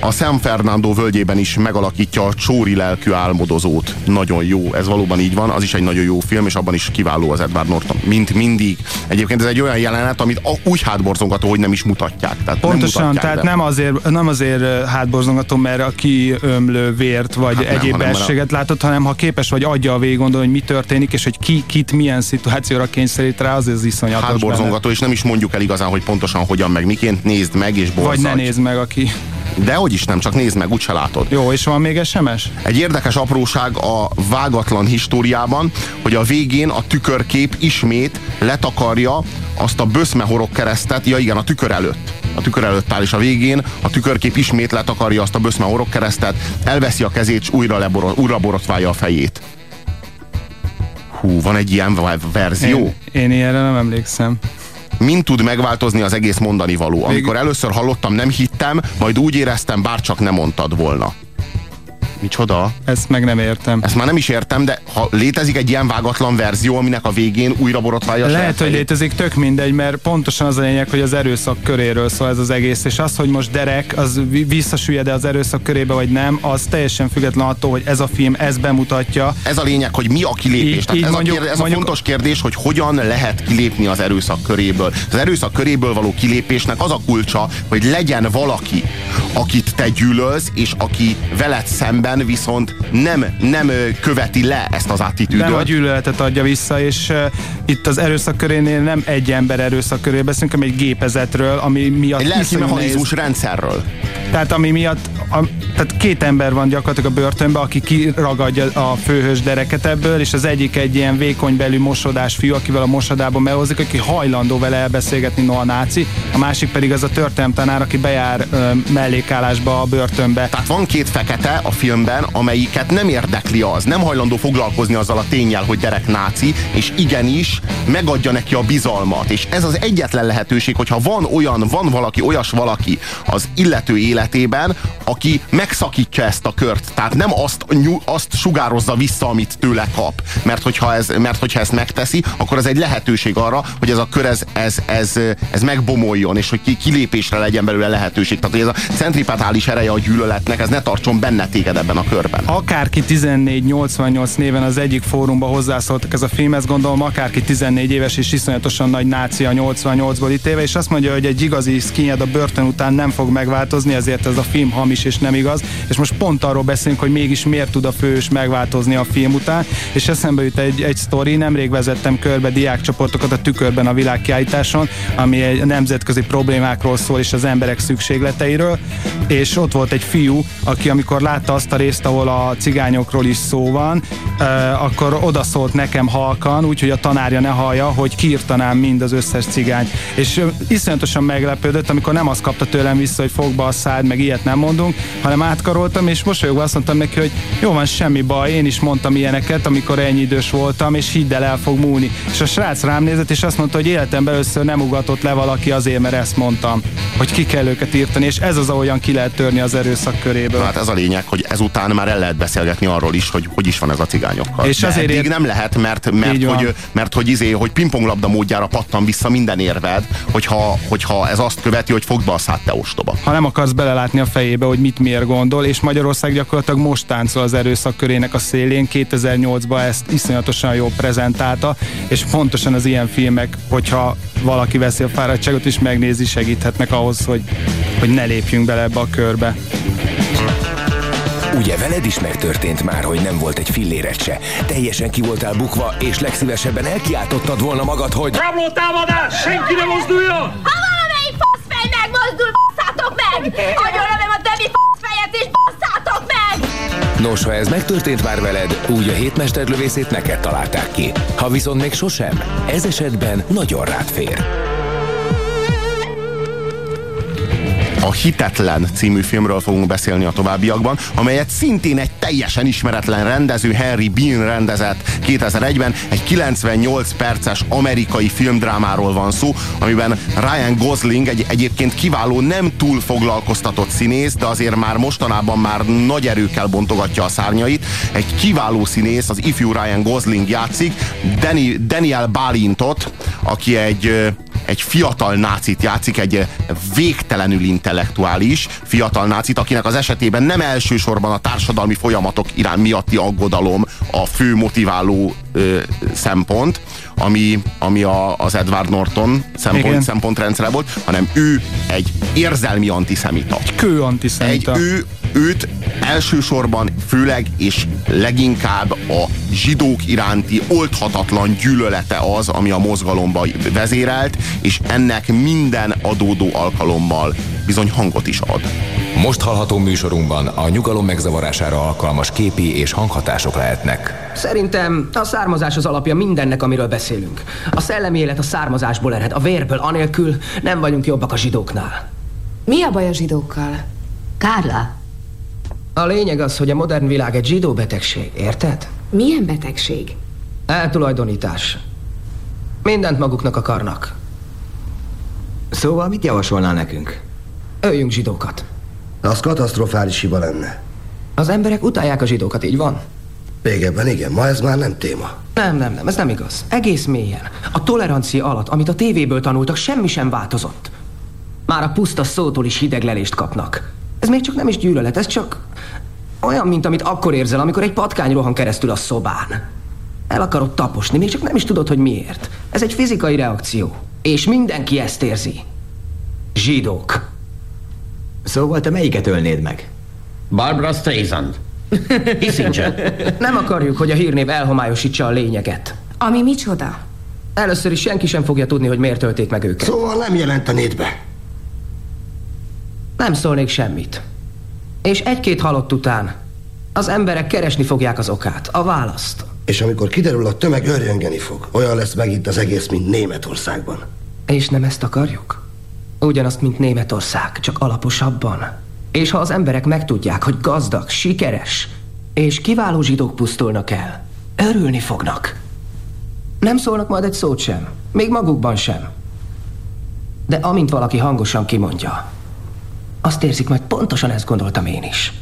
a San Fernando völgyében is megalakítja a csóri lelkű álmodozót. Nagyon jó, ez valóban így van, az is egy nagyon jó film, és abban is kiváló az Edward Norton, mint mindig. Egyébként ez egy olyan jelenet, amit úgy hátborzongató, hogy nem is mutatják. Tehát Pontosan, nem mutatják, tehát de... nem, azért, nem azért hátborzongató, mert a kiömlő vért, vagy hát egyéb nem, ességet látott, hanem ha képes vagy adja a végig gondolni, hogy mi történik, és hogy ki, kit milyen szituációra kényszerít rá, az az iszonyatos Hátborzongató, benne. és nem is mondjuk el igazán, hogy pontosan hogyan, meg miként, nézd meg, és borzadj. Vagy ne nézd meg, aki de hogy is nem, csak nézd meg, úgyse látod. Jó, és van még SMS? Egy érdekes apróság a vágatlan históriában, hogy a végén a tükörkép ismét letakarja azt a böszmehorok keresztet, ja igen, a tükör előtt. A tükör előtt áll, és a végén a tükörkép ismét letakarja azt a böszmehorok keresztet, elveszi a kezét, és újra, leborot, újra borotválja a fejét. Hú, van egy ilyen verzió? Én, én ilyenre nem emlékszem. Mind tud megváltozni az egész mondani való. Amikor először hallottam, nem hittem, majd úgy éreztem, bár csak nem mondtad volna. Micsoda? Ezt meg nem értem. Ezt már nem is értem, de ha létezik egy ilyen vágatlan verzió, aminek a végén újra borotválja Lehet, hogy létezik, tök mindegy, mert pontosan az a lényeg, hogy az erőszak köréről szól ez az egész, és az, hogy most Derek az visszasüllyed-e az erőszak körébe, vagy nem, az teljesen független attól, hogy ez a film ezt bemutatja. Ez a lényeg, hogy mi a kilépés. Így, Tehát így ez, mondjuk, a, kérdés, ez mondjuk, a fontos kérdés, hogy hogyan lehet kilépni az erőszak köréből. Az erőszak köréből való kilépésnek az a kulcsa, hogy legyen valaki, akit te gyűlölsz, és aki veled szemben szemben viszont nem, nem követi le ezt az attitűdöt. Nem a gyűlöletet adja vissza, és uh, itt az erőszak körénél nem egy ember erőszak köréről beszélünk, hanem egy gépezetről, ami miatt... Egy lelki mechanizmus rendszerről. Tehát ami miatt, a, tehát két ember van gyakorlatilag a börtönben, aki kiragadja a főhős dereket ebből, és az egyik egy ilyen vékony belű mosodás fiú, akivel a mosodában melózik, aki hajlandó vele elbeszélgetni, no a náci, a másik pedig az a történelmtanár, aki bejár ö, mellékállásba a börtönbe. Tehát van két fekete a film filmben, amelyiket nem érdekli az, nem hajlandó foglalkozni azzal a tényel, hogy Derek náci, és igenis megadja neki a bizalmat. És ez az egyetlen lehetőség, hogyha van olyan, van valaki, olyas valaki az illető életében, aki megszakítja ezt a kört. Tehát nem azt, azt sugározza vissza, amit tőle kap. Mert hogyha, ez, mert hogyha ezt megteszi, akkor ez egy lehetőség arra, hogy ez a kör ez, ez, ez, ez megbomoljon, és hogy kilépésre legyen belőle lehetőség. Tehát, hogy ez a centripetális ereje a gyűlöletnek, ez ne tartson benne téged ebben a körben. Akárki 14-88 néven az egyik fórumban hozzászóltak ez a filmhez, gondolom akárki 14 éves és iszonyatosan nagy náci a 88-ból ítéve, és azt mondja, hogy egy igazi skinhead a börtön után nem fog megváltozni, ezért ez a film hamis és nem igaz. És most pont arról beszélünk, hogy mégis miért tud a fős megváltozni a film után, és eszembe jut egy, egy sztori, nemrég vezettem körbe diákcsoportokat a tükörben a világkiállításon, ami egy nemzetközi problémákról szól és az emberek szükségleteiről, és ott volt egy fiú, aki amikor látta azt a részt, ahol a cigányokról is szó van, akkor odaszólt nekem halkan, úgyhogy a tanárja ne hallja, hogy kiirtanám mind az összes cigányt. És iszonyatosan meglepődött, amikor nem azt kapta tőlem vissza, hogy fogba a szád, meg ilyet nem mondunk, hanem átkaroltam, és mosolyogva azt mondtam neki, hogy jó van, semmi baj, én is mondtam ilyeneket, amikor ennyi idős voltam, és hidd el, el fog múlni. És a srác rám nézett, és azt mondta, hogy életemben először nem ugatott le valaki azért, mert ezt mondtam, hogy ki kell őket írtani, és ez az, ahogyan ki lehet törni az erőszak köréből. Hát ez a lényeg, hogy ezután már el lehet beszélgetni arról is, hogy hogy is van ez a cigányokkal. És De azért ér... nem lehet, mert, mert, hogy, mert hogy, izé, hogy pingponglabda módjára pattan vissza minden érved, hogyha, hogyha ez azt követi, hogy fogd be a szát, te ostoba. Ha nem akarsz belelátni a fejébe, hogy mit miért gondol, és Magyarország gyakorlatilag most táncol az erőszak körének a szélén, 2008-ban ezt iszonyatosan jól prezentálta, és pontosan az ilyen filmek, hogyha valaki veszi a fáradtságot és megnézi, segíthetnek ahhoz, hogy, hogy ne lépjünk bele ebbe a körbe. Ugye veled is megtörtént már, hogy nem volt egy filléret se. Teljesen ki voltál bukva, és legszívesebben elkiáltottad volna magad, hogy... Rabló támadás! Senki ne mozduljon! Ha valamelyik faszfej megmozdul, basszátok meg! Agyonlövöm a Debbie faszfejet, és basszátok meg! Nos, ha ez megtörtént már veled, úgy a hétmesterlövészét neked találták ki. Ha viszont még sosem, ez esetben nagyon rád fér. A Hitetlen című filmről fogunk beszélni a továbbiakban, amelyet szintén egy teljesen ismeretlen rendező Henry Bean rendezett 2001-ben. Egy 98 perces amerikai filmdrámáról van szó, amiben Ryan Gosling egy egyébként kiváló, nem túl foglalkoztatott színész, de azért már mostanában már nagy erőkkel bontogatja a szárnyait. Egy kiváló színész, az ifjú Ryan Gosling játszik, Danny, Daniel Balintot, aki egy egy fiatal nácit játszik, egy végtelenül intellektuális fiatal nácit, akinek az esetében nem elsősorban a társadalmi folyamatok irány miatti aggodalom a fő motiváló ö, szempont, ami, ami a, az Edward Norton szempont, szempontrendszere volt, hanem ő egy érzelmi antiszemita. Egy kő antiszemita. Egy ő őt elsősorban, főleg és leginkább a zsidók iránti oldhatatlan gyűlölete az, ami a mozgalomba vezérelt, és ennek minden adódó alkalommal bizony hangot is ad. Most hallható műsorunkban a nyugalom megzavarására alkalmas képi és hanghatások lehetnek. Szerintem a származás az alapja mindennek, amiről beszélünk. A szellemi élet a származásból ered, a vérből, anélkül nem vagyunk jobbak a zsidóknál. Mi a baj a zsidókkal? Kárla, a lényeg az, hogy a modern világ egy zsidó betegség, érted? Milyen betegség? Eltulajdonítás. Mindent maguknak akarnak. Szóval mit javasolnál nekünk? Öljünk zsidókat. Az katasztrofális hiba lenne. Az emberek utálják a zsidókat, így van? Régebben igen, ma ez már nem téma. Nem, nem, nem, ez nem igaz. Egész mélyen. A tolerancia alatt, amit a tévéből tanultak, semmi sem változott. Már a puszta szótól is hideglelést kapnak. Ez még csak nem is gyűlölet, ez csak olyan, mint amit akkor érzel, amikor egy patkány rohan keresztül a szobán. El akarod taposni, még csak nem is tudod, hogy miért. Ez egy fizikai reakció. És mindenki ezt érzi. Zsidók. Szóval te melyiket ölnéd meg? Barbara Streisand. (laughs) Kissinger. Nem akarjuk, hogy a hírnév elhomályosítsa a lényeget. Ami micsoda? Először is senki sem fogja tudni, hogy miért tölték meg őket. Szóval nem jelentenéd be. Nem szólnék semmit. És egy-két halott után az emberek keresni fogják az okát, a választ. És amikor kiderül, a tömeg örjöngeni fog. Olyan lesz meg itt az egész, mint Németországban. És nem ezt akarjuk? Ugyanazt, mint Németország, csak alaposabban. És ha az emberek megtudják, hogy gazdag, sikeres és kiváló zsidók pusztulnak el, örülni fognak. Nem szólnak majd egy szót sem, még magukban sem. De amint valaki hangosan kimondja, azt érzik, majd pontosan ezt gondoltam én is.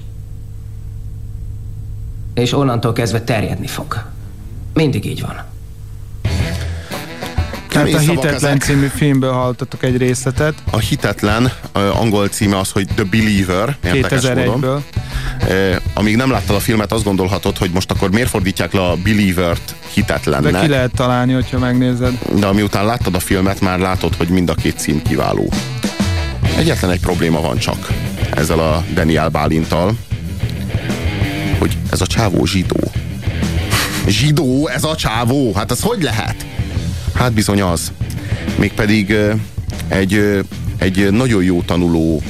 És onnantól kezdve terjedni fog. Mindig így van. Tehát a Hitetlen című filmből hallottatok egy részletet. A Hitetlen angol címe az, hogy The Believer. 2001-ből. Uh, amíg nem láttad a filmet, azt gondolhatod, hogy most akkor miért fordítják le a Believer-t hitetlennek. De ki lehet találni, hogyha megnézed. De amiután láttad a filmet, már látod, hogy mind a két cím kiváló. Egyetlen egy probléma van csak ezzel a Daniel Bálintal, hogy ez a csávó zsidó. Zsidó, ez a csávó? Hát ez hogy lehet? Hát bizony az. Mégpedig egy, egy nagyon jó tanuló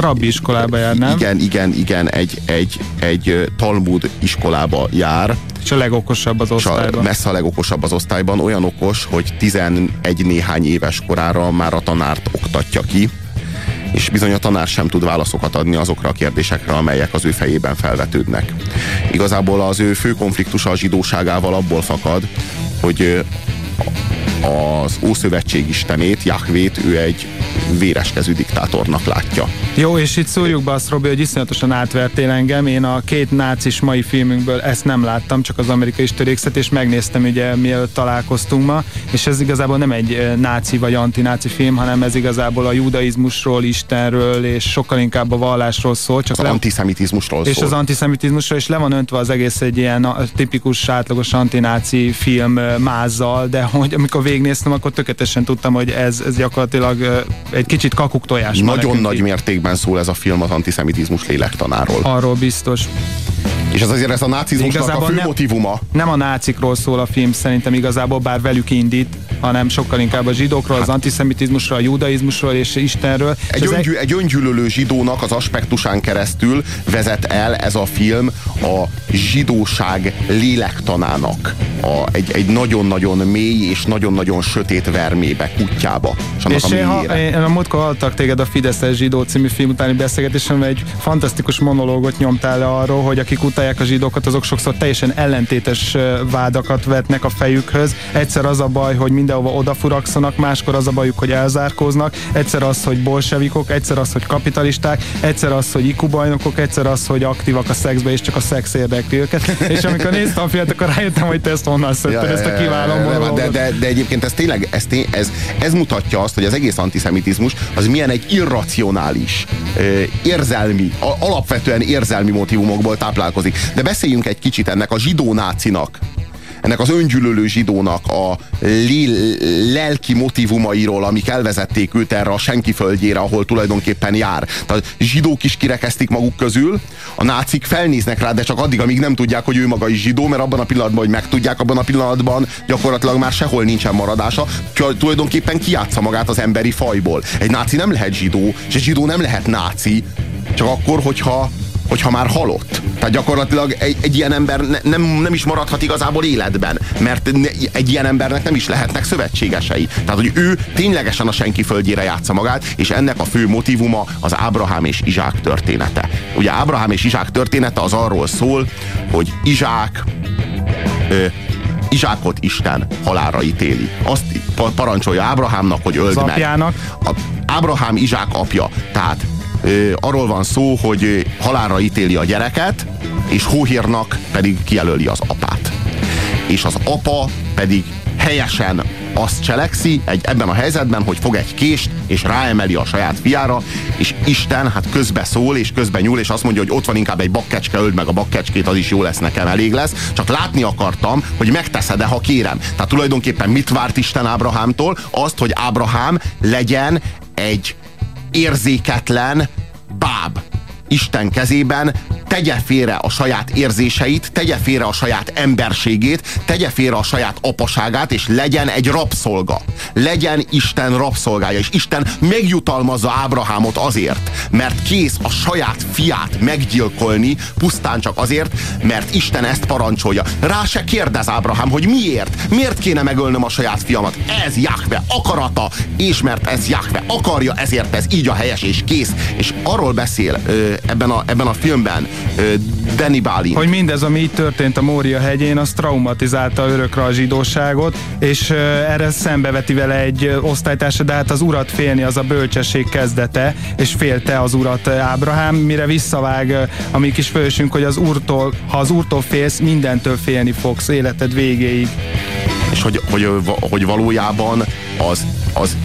rabbi iskolába jár, nem? Igen, igen, igen, egy, egy, egy Talmud iskolába jár. És a legokosabb az osztályban. messze a legokosabb az osztályban, olyan okos, hogy 11 néhány éves korára már a tanárt oktatja ki, és bizony a tanár sem tud válaszokat adni azokra a kérdésekre, amelyek az ő fejében felvetődnek. Igazából az ő fő konfliktusa a zsidóságával abból fakad, hogy az Ószövetség istenét, Jahvét, ő egy véreskezű diktátornak látja. Jó, és itt szúrjuk be azt, Robi, hogy iszonyatosan átvertél engem. Én a két nácis mai filmünkből ezt nem láttam, csak az amerikai törékszet, és megnéztem ugye mielőtt találkoztunk ma, és ez igazából nem egy náci vagy antináci film, hanem ez igazából a judaizmusról, Istenről, és sokkal inkább a vallásról szól. Csak az le... antiszemitizmusról és szól. És az antiszemitizmusról, és le van öntve az egész egy ilyen tipikus, átlagos antináci film mázzal, de hogy amikor végignéztem, akkor tökéletesen tudtam, hogy ez, ez gyakorlatilag egy kicsit kakuk tojás. Nagyon nagy mértékben szól ez a film az antiszemitizmus lélektanáról. Arról biztos. És ez azért ez a nácizmusnak a fő nem, motivuma. Nem a nácikról szól a film szerintem igazából, bár velük indít, hanem sokkal inkább a zsidókról, hát. az antiszemitizmusról, a judaizmusról és Istenről. Egy, és öngyű, egy öngyűlölő zsidónak az aspektusán keresztül vezet el ez a film a zsidóság lélektanának a, egy, egy nagyon-nagyon mély és nagyon-nagyon sötét vermébe, kutyába. És, és a én, ha, én a múltkor hallottak téged a Fideszes zsidó című film utáni beszélgetésen, egy fantasztikus monológot nyomtál le arról, hogy akik utálják a zsidókat, azok sokszor teljesen ellentétes vádakat vetnek a fejükhöz. Egyszer az a baj, hogy mindenhova odafurakszanak, máskor az a bajuk, hogy elzárkóznak, egyszer az, hogy bolsevikok, egyszer az, hogy kapitalisták, egyszer az, hogy ikubajnokok, egyszer az, hogy aktívak a szexbe, és csak a szex érdekli őket. és amikor néztem a filmet, akkor rájöttem, hogy te ezt honnan szedted, ja, ezt a kiváló de, de, de, egyébként ez tényleg, ez, ez, ez mutatja azt, hogy az egész antiszemitizmus az milyen egy irracionális, érzelmi, alapvetően érzelmi motivumokból táplálkozik. De beszéljünk egy kicsit ennek a zsidó nácinak ennek az öngyűlölő zsidónak a lelki motivumairól, amik elvezették őt erre a senki földjére, ahol tulajdonképpen jár. Tehát zsidók is kirekeztik maguk közül, a nácik felnéznek rá, de csak addig, amíg nem tudják, hogy ő maga is zsidó, mert abban a pillanatban, hogy megtudják, abban a pillanatban gyakorlatilag már sehol nincsen maradása, tulajdonképpen kiátsza magát az emberi fajból. Egy náci nem lehet zsidó, és egy zsidó nem lehet náci, csak akkor, hogyha hogyha már halott. Tehát gyakorlatilag egy, egy ilyen ember ne, nem, nem is maradhat igazából életben, mert egy ilyen embernek nem is lehetnek szövetségesei. Tehát, hogy ő ténylegesen a senki földjére játsza magát, és ennek a fő motivuma az Ábrahám és Izsák története. Ugye Ábrahám és Izsák története az arról szól, hogy Izsák ö, Izsákot Isten halára ítéli. Azt parancsolja Ábrahámnak, hogy öld Az meg. A, Ábrahám Izsák apja. Tehát arról van szó, hogy halálra ítéli a gyereket, és Hóhírnak pedig kijelöli az apát. És az apa pedig helyesen azt cselekszi egy, ebben a helyzetben, hogy fog egy kést, és ráemeli a saját fiára, és Isten hát közbe szól, és közbe nyúl, és azt mondja, hogy ott van inkább egy bakkecske, öld meg a bakkecskét, az is jó lesz nekem, elég lesz. Csak látni akartam, hogy megteszed-e, ha kérem. Tehát tulajdonképpen mit várt Isten Ábrahámtól? Azt, hogy Ábrahám legyen egy érzéketlen báb. Isten kezében tegye félre a saját érzéseit, tegye félre a saját emberségét, tegye félre a saját apaságát, és legyen egy rabszolga. Legyen Isten rabszolgája, és Isten megjutalmazza Ábrahámot azért, mert kész a saját fiát meggyilkolni, pusztán csak azért, mert Isten ezt parancsolja. Rá se kérdez Ábrahám, hogy miért? Miért kéne megölnöm a saját fiamat? Ez Jahve akarata, és mert ez Jahve akarja, ezért ez így a helyes, és kész. És arról beszél ö, ebben, a, ebben a filmben Danny Bálint. Hogy mindez, ami így történt a Mória hegyén, az traumatizálta örökre a zsidóságot, és erre szembeveti vele egy osztálytársa, de hát az urat félni az a bölcsesség kezdete, és félte az urat Ábrahám, mire visszavág a mi kis fősünk, hogy az úrtól, ha az úrtól félsz, mindentől félni fogsz életed végéig. És hogy, hogy, hogy valójában az, az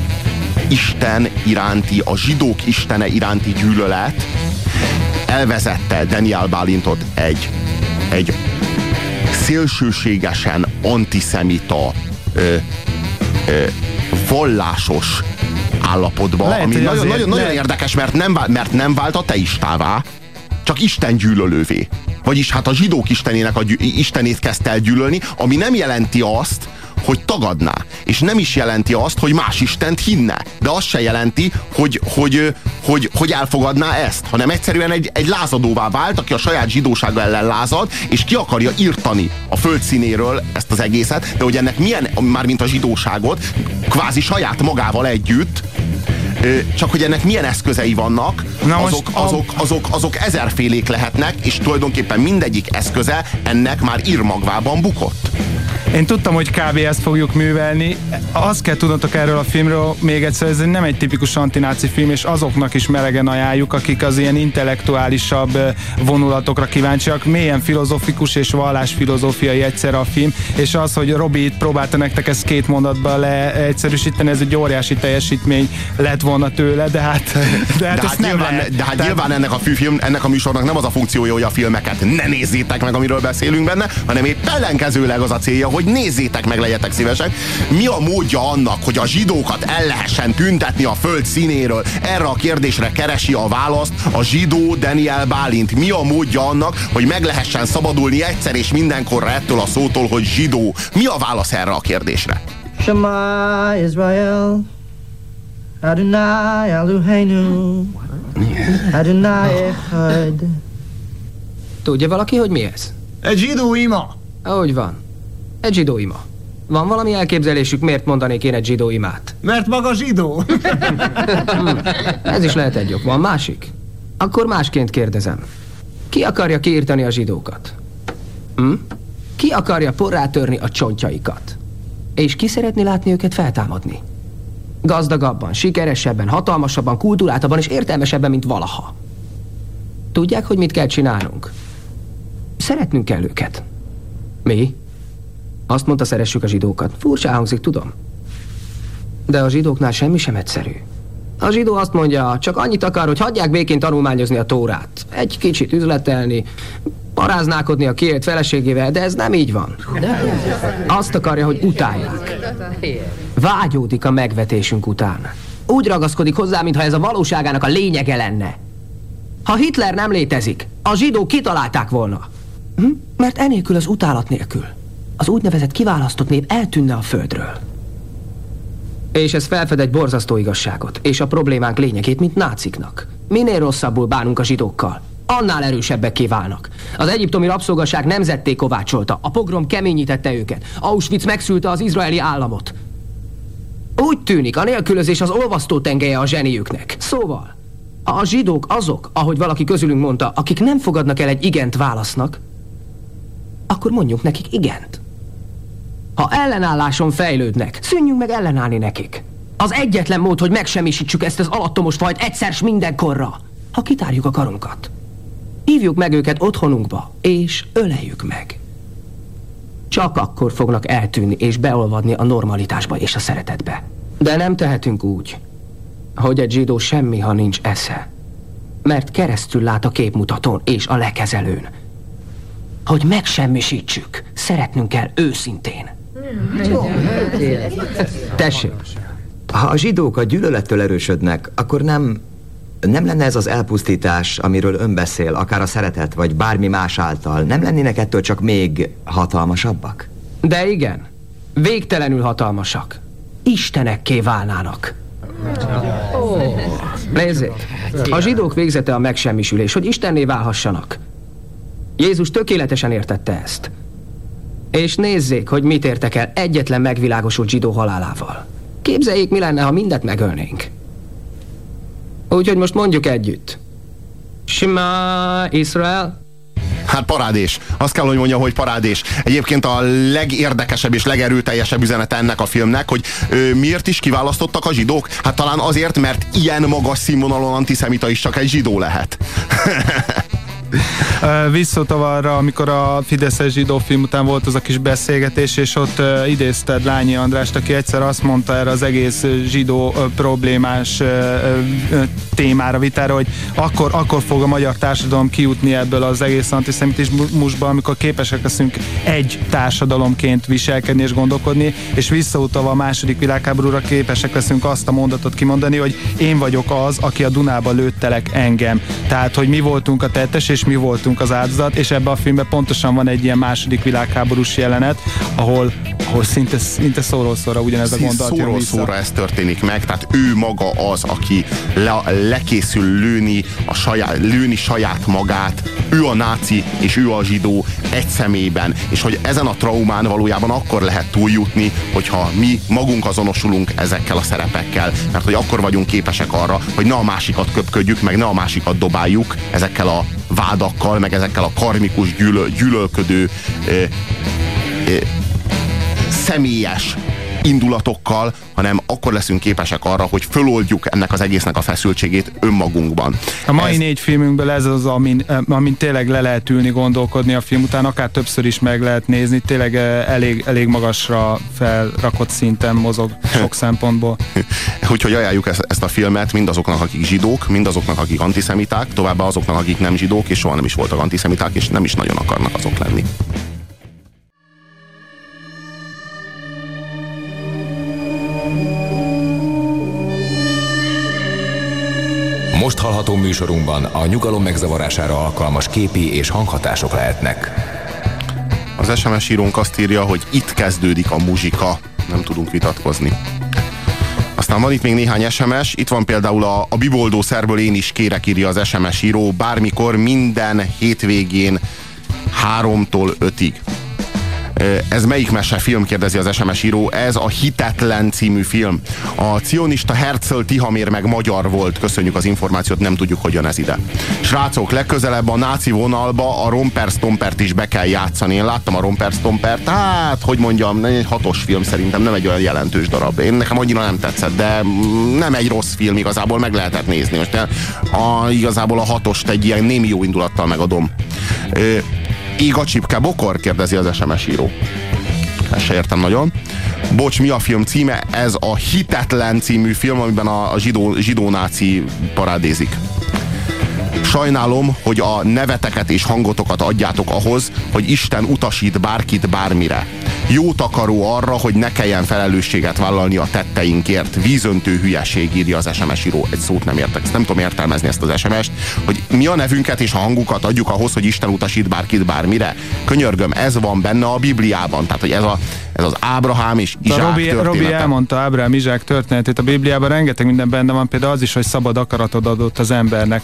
Isten iránti, a zsidók istene iránti gyűlölet elvezette Daniel Bálintot egy, egy szélsőségesen antiszemita ö, ö, vallásos állapotba, Lehet, ami nagyon, azért nagyon, nagyon érdekes, mert nem, mert nem vált a teistává, csak Isten gyűlölővé. Vagyis hát a zsidók istenének a istenét kezdte el gyűlölni, ami nem jelenti azt, hogy tagadná. És nem is jelenti azt, hogy más Istent hinne. De azt se jelenti, hogy, hogy, hogy, hogy elfogadná ezt, hanem egyszerűen egy, egy lázadóvá vált, aki a saját zsidósága ellen lázad, és ki akarja írtani a földszínéről ezt az egészet, de hogy ennek milyen, mármint a zsidóságot, kvázi saját magával együtt, csak hogy ennek milyen eszközei vannak, Na azok, a- azok, azok, azok ezerfélék lehetnek, és tulajdonképpen mindegyik eszköze ennek már írmagvában bukott. Én tudtam, hogy kb. ezt fogjuk művelni. Azt kell tudnotok erről a filmről, még egyszer, ez nem egy tipikus antináci film, és azoknak is melegen ajánljuk, akik az ilyen intellektuálisabb vonulatokra kíváncsiak. Mélyen filozofikus és vallásfilozófiai egyszerre a film, és az, hogy Robi itt próbálta nektek ezt két mondatban leegyszerűsíteni, ez egy óriási teljesítmény lett volna tőle, de hát, de hát, de hát, nem nyilván, lehet. de hát Tehát- nyilván ennek a film, ennek a műsornak nem az a funkciója, hogy a filmeket ne nézzétek meg, amiről beszélünk benne, hanem épp ellenkezőleg az a célja, hogy nézzétek meg, legyetek szívesek. Mi a módja annak, hogy a zsidókat el lehessen tüntetni a föld színéről? Erre a kérdésre keresi a választ a zsidó Daniel Bálint. Mi a módja annak, hogy meg lehessen szabadulni egyszer és mindenkorra ettől a szótól, hogy zsidó? Mi a válasz erre a kérdésre? Shema Israel Adonai Eloheinu Adonai Echad Tudja valaki, hogy mi ez? Egy zsidó ima Ahogy van. Egy zsidó ima. Van valami elképzelésük, miért mondanék én egy zsidó imát? Mert maga zsidó Ez is lehet egy ok. Van másik? Akkor másként kérdezem. Ki akarja kiírtani a zsidókat? Hm? Ki akarja porrátörni a csontjaikat? És ki szeretné látni őket feltámadni? Gazdagabban, sikeresebben, hatalmasabban, kultúráltabban és értelmesebben, mint valaha. Tudják, hogy mit kell csinálnunk? Szeretnünk kell őket. Mi? Azt mondta, szeressük a zsidókat. Furcsa hangzik, tudom. De a zsidóknál semmi sem egyszerű. A zsidó azt mondja, csak annyit akar, hogy hagyják békén tanulmányozni a tórát. Egy kicsit üzletelni, paráználkodni a kiélt feleségével, de ez nem így van. Azt akarja, hogy utálják. Vágyódik a megvetésünk után. Úgy ragaszkodik hozzá, mintha ez a valóságának a lényege lenne. Ha Hitler nem létezik, a zsidók kitalálták volna. Hm? Mert enélkül az utálat nélkül az úgynevezett kiválasztott nép eltűnne a földről. És ez felfed egy borzasztó igazságot, és a problémánk lényegét, mint náciknak. Minél rosszabbul bánunk a zsidókkal, annál erősebbek kiválnak. Az egyiptomi rabszolgaság nemzetté kovácsolta, a pogrom keményítette őket, Auschwitz megszülte az izraeli államot. Úgy tűnik, a nélkülözés az olvasztó tengelye a zseniüknek. Szóval, a zsidók azok, ahogy valaki közülünk mondta, akik nem fogadnak el egy igent válasznak, akkor mondjuk nekik igent. Ha ellenálláson fejlődnek, szűnjünk meg ellenállni nekik. Az egyetlen mód, hogy megsemmisítsük ezt az alattomos fajt egyszer s mindenkorra, ha kitárjuk a karunkat. Hívjuk meg őket otthonunkba, és öleljük meg. Csak akkor fognak eltűnni és beolvadni a normalitásba és a szeretetbe. De nem tehetünk úgy, hogy egy zsidó semmi, ha nincs esze. Mert keresztül lát a képmutatón és a lekezelőn. Hogy megsemmisítsük, szeretnünk kell őszintén. Tessék. Ha a zsidók a gyűlölettől erősödnek, akkor nem... Nem lenne ez az elpusztítás, amiről ön beszél, akár a szeretet, vagy bármi más által, nem lennének ettől csak még hatalmasabbak? De igen, végtelenül hatalmasak. Istenekké válnának. Nézzék, a zsidók végzete a megsemmisülés, hogy Istenné válhassanak. Jézus tökéletesen értette ezt. És nézzék, hogy mit értek el egyetlen megvilágosult zsidó halálával. Képzeljék, mi lenne, ha mindet megölnénk. Úgyhogy most mondjuk együtt. Shema Israel. Hát parádés. Azt kell, hogy mondjam, hogy parádés. Egyébként a legérdekesebb és legerőteljesebb üzenete ennek a filmnek, hogy ö, miért is kiválasztottak a zsidók? Hát talán azért, mert ilyen magas színvonalon antiszemita is csak egy zsidó lehet. (laughs) Visszatava arra, amikor a Fideszes zsidó film után volt az a kis beszélgetés, és ott idézted Lányi Andrást, aki egyszer azt mondta erre az egész zsidó problémás témára, vitára, hogy akkor, akkor fog a magyar társadalom kijutni ebből az egész antiszemitizmusba, amikor képesek leszünk egy társadalomként viselkedni és gondolkodni, és visszautalva a második világháborúra képesek leszünk azt a mondatot kimondani, hogy én vagyok az, aki a Dunába lőttelek engem. Tehát, hogy mi voltunk a tettes, és mi voltunk az áldozat, és ebben a filmben pontosan van egy ilyen második világháborús jelenet, ahol, ahol szinte, szinte szóról szóra ugyanez a gondolat jön Szóról vissza. szóra ez történik meg, tehát ő maga az, aki le, lekészül lőni, a saját, lőni saját magát, ő a náci és ő a zsidó egy személyben, és hogy ezen a traumán valójában akkor lehet túljutni, hogyha mi magunk azonosulunk ezekkel a szerepekkel, mert hogy akkor vagyunk képesek arra, hogy ne a másikat köpködjük, meg ne a másikat dobáljuk ezekkel a vádakkal, meg ezekkel a karmikus gyűlöl, gyűlölködő ö, ö, személyes indulatokkal, hanem akkor leszünk képesek arra, hogy föloldjuk ennek az egésznek a feszültségét önmagunkban. A mai ez... négy filmünkből ez az, amin, amin tényleg le lehet ülni, gondolkodni a film után, akár többször is meg lehet nézni, tényleg eh, elég, elég magasra felrakott szinten mozog sok (laughs) szempontból. Úgyhogy ajánljuk ezt, ezt a filmet mindazoknak, akik zsidók, mindazoknak, akik antiszemiták, továbbá azoknak, akik nem zsidók, és soha nem is voltak antiszemiták, és nem is nagyon akarnak azok lenni. Most hallható műsorunkban a nyugalom megzavarására alkalmas képi és hanghatások lehetnek. Az SMS írónk azt írja, hogy itt kezdődik a muzsika, nem tudunk vitatkozni. Aztán van itt még néhány SMS, itt van például a, a Biboldó szerből én is kérek, írja az SMS író, bármikor, minden hétvégén háromtól ötig. Ez melyik mesefilm, kérdezi az SMS író. Ez a Hitetlen című film. A cionista Herzl Tihamér meg magyar volt. Köszönjük az információt, nem tudjuk, hogy jön ez ide. Srácok, legközelebb a náci vonalba a Romper Stompert is be kell játszani. Én láttam a Romper Stompert, hát, hogy mondjam, egy hatos film szerintem, nem egy olyan jelentős darab. Én nekem annyira nem tetszett, de nem egy rossz film igazából, meg lehetett nézni. Most a, igazából a hatost egy ilyen némi jó indulattal megadom. Ég a csipke bokor? kérdezi az SMS író. Ezt se értem nagyon. Bocs, mi a film címe? Ez a Hitetlen című film, amiben a zsidó, zsidó náci parádézik. Sajnálom, hogy a neveteket és hangotokat adjátok ahhoz, hogy Isten utasít bárkit bármire. Jót akaró arra, hogy ne kelljen felelősséget vállalni a tetteinkért. Vízöntő hülyeség, írja az SMS író. Egy szót nem értek, ezt nem tudom értelmezni ezt az SMS-t, hogy mi a nevünket és a hangukat adjuk ahhoz, hogy Isten utasít bárkit bármire. Könyörgöm, ez van benne a Bibliában. Tehát, hogy ez, a, ez az Ábrahám és Izsák Robi, története. Robi elmondta Ábrahám Izsák történetét. A Bibliában rengeteg minden benne van, például az is, hogy szabad akaratod adott az embernek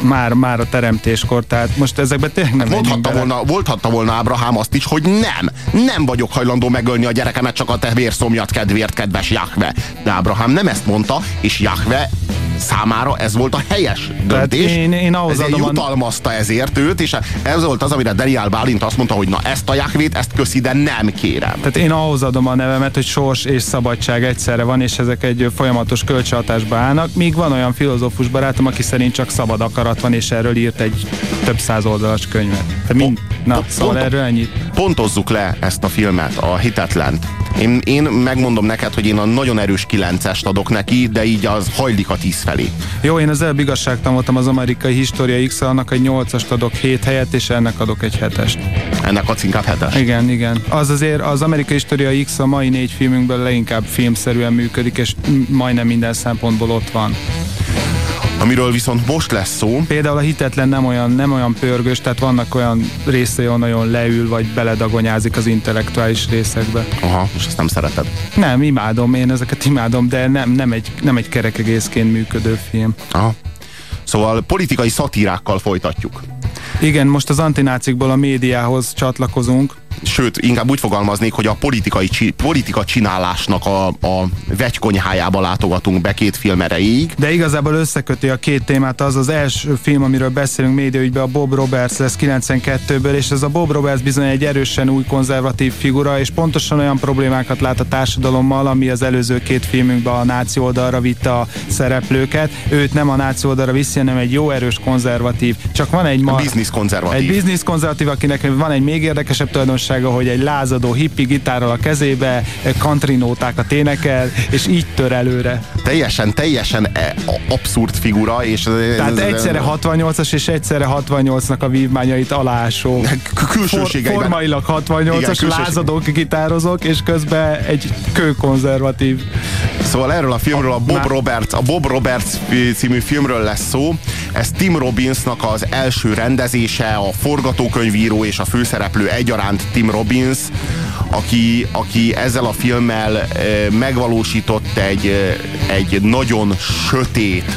már, már a teremtéskor, tehát most ezekben tényleg nem Mondhatta volna, volthatta volna Ábrahám azt is, hogy nem, nem vagyok hajlandó megölni a gyerekemet csak a te vérszomjat kedvéért, kedves Jahve. De Ábrahám nem ezt mondta, és Jahve számára ez volt a helyes döntés. én- én ahhoz ezért adom jutalmazta ezért őt, és ez volt az, amire Daniel Bálint azt mondta, hogy na ezt a Jakvét, ezt köszi, de nem kérem. Tehát én ahhoz adom a nevemet, hogy sors és szabadság egyszerre van, és ezek egy folyamatos kölcsönhatásba állnak, míg van olyan filozófus barátom, aki szerint csak szabad akarat van, és erről írt egy több száz oldalas könyvet. Tehát mind, na, szóval pont- erről ennyit. Pontozzuk le ezt a filmet, a hitetlent. Én, én megmondom neked, hogy én a nagyon erős kilencest adok neki, de így az hajlik a tíz felé. Jó, én az előbb igazságtan voltam az amerikai História X, annak egy 8-ast adok 7 helyet, és ennek adok egy 7-est. Ennek adsz inkább hetes? Igen, igen. Az azért az amerikai História X a mai négy filmünkből leginkább filmszerűen működik, és majdnem minden szempontból ott van. Amiről viszont most lesz szó. Például a hitetlen nem olyan, nem olyan pörgős, tehát vannak olyan részei, ahol nagyon leül, vagy beledagonyázik az intellektuális részekbe. Aha, és ezt nem szereted. Nem, imádom, én ezeket imádom, de nem, nem, egy, nem egy kerek egészként működő film. Aha. Szóval politikai szatírákkal folytatjuk. Igen, most az antinácikból a médiához csatlakozunk. Sőt, inkább úgy fogalmaznék, hogy a politikai, politika csinálásnak a, a vegykonyhájába látogatunk be két film erejéig. De igazából összeköti a két témát, az az első film, amiről beszélünk médiaügyben, a Bob Roberts lesz 92-ből, és ez a Bob Roberts bizony egy erősen új konzervatív figura, és pontosan olyan problémákat lát a társadalommal, ami az előző két filmünkben a náci oldalra vitte a szereplőket. Őt nem a náci oldalra viszi, hanem egy jó erős konzervatív. Csak van egy mar... Biznisz konzervatív. Egy biznisz konzervatív, akinek van egy még érdekesebb tulajdonsága, hogy egy lázadó hippi gitárral a kezébe, country nótákat énekel, és így tör előre. Teljesen, teljesen e, abszurd figura, és... Tehát egyszerre 68-as és egyszerre 68-nak a vívmányait alásó. külsőségeiben. formailag Igen, 68-as külsőség- lázadók gitározók, és közben egy kőkonzervatív. Szóval erről a filmről, a Bob Roberts, a Bob Roberts című filmről lesz szó. Ez Tim Robbinsnak az első rendezése, a forgatókönyvíró és a főszereplő egyaránt Tim Robbins, aki, aki ezzel a filmmel megvalósított egy, egy nagyon sötét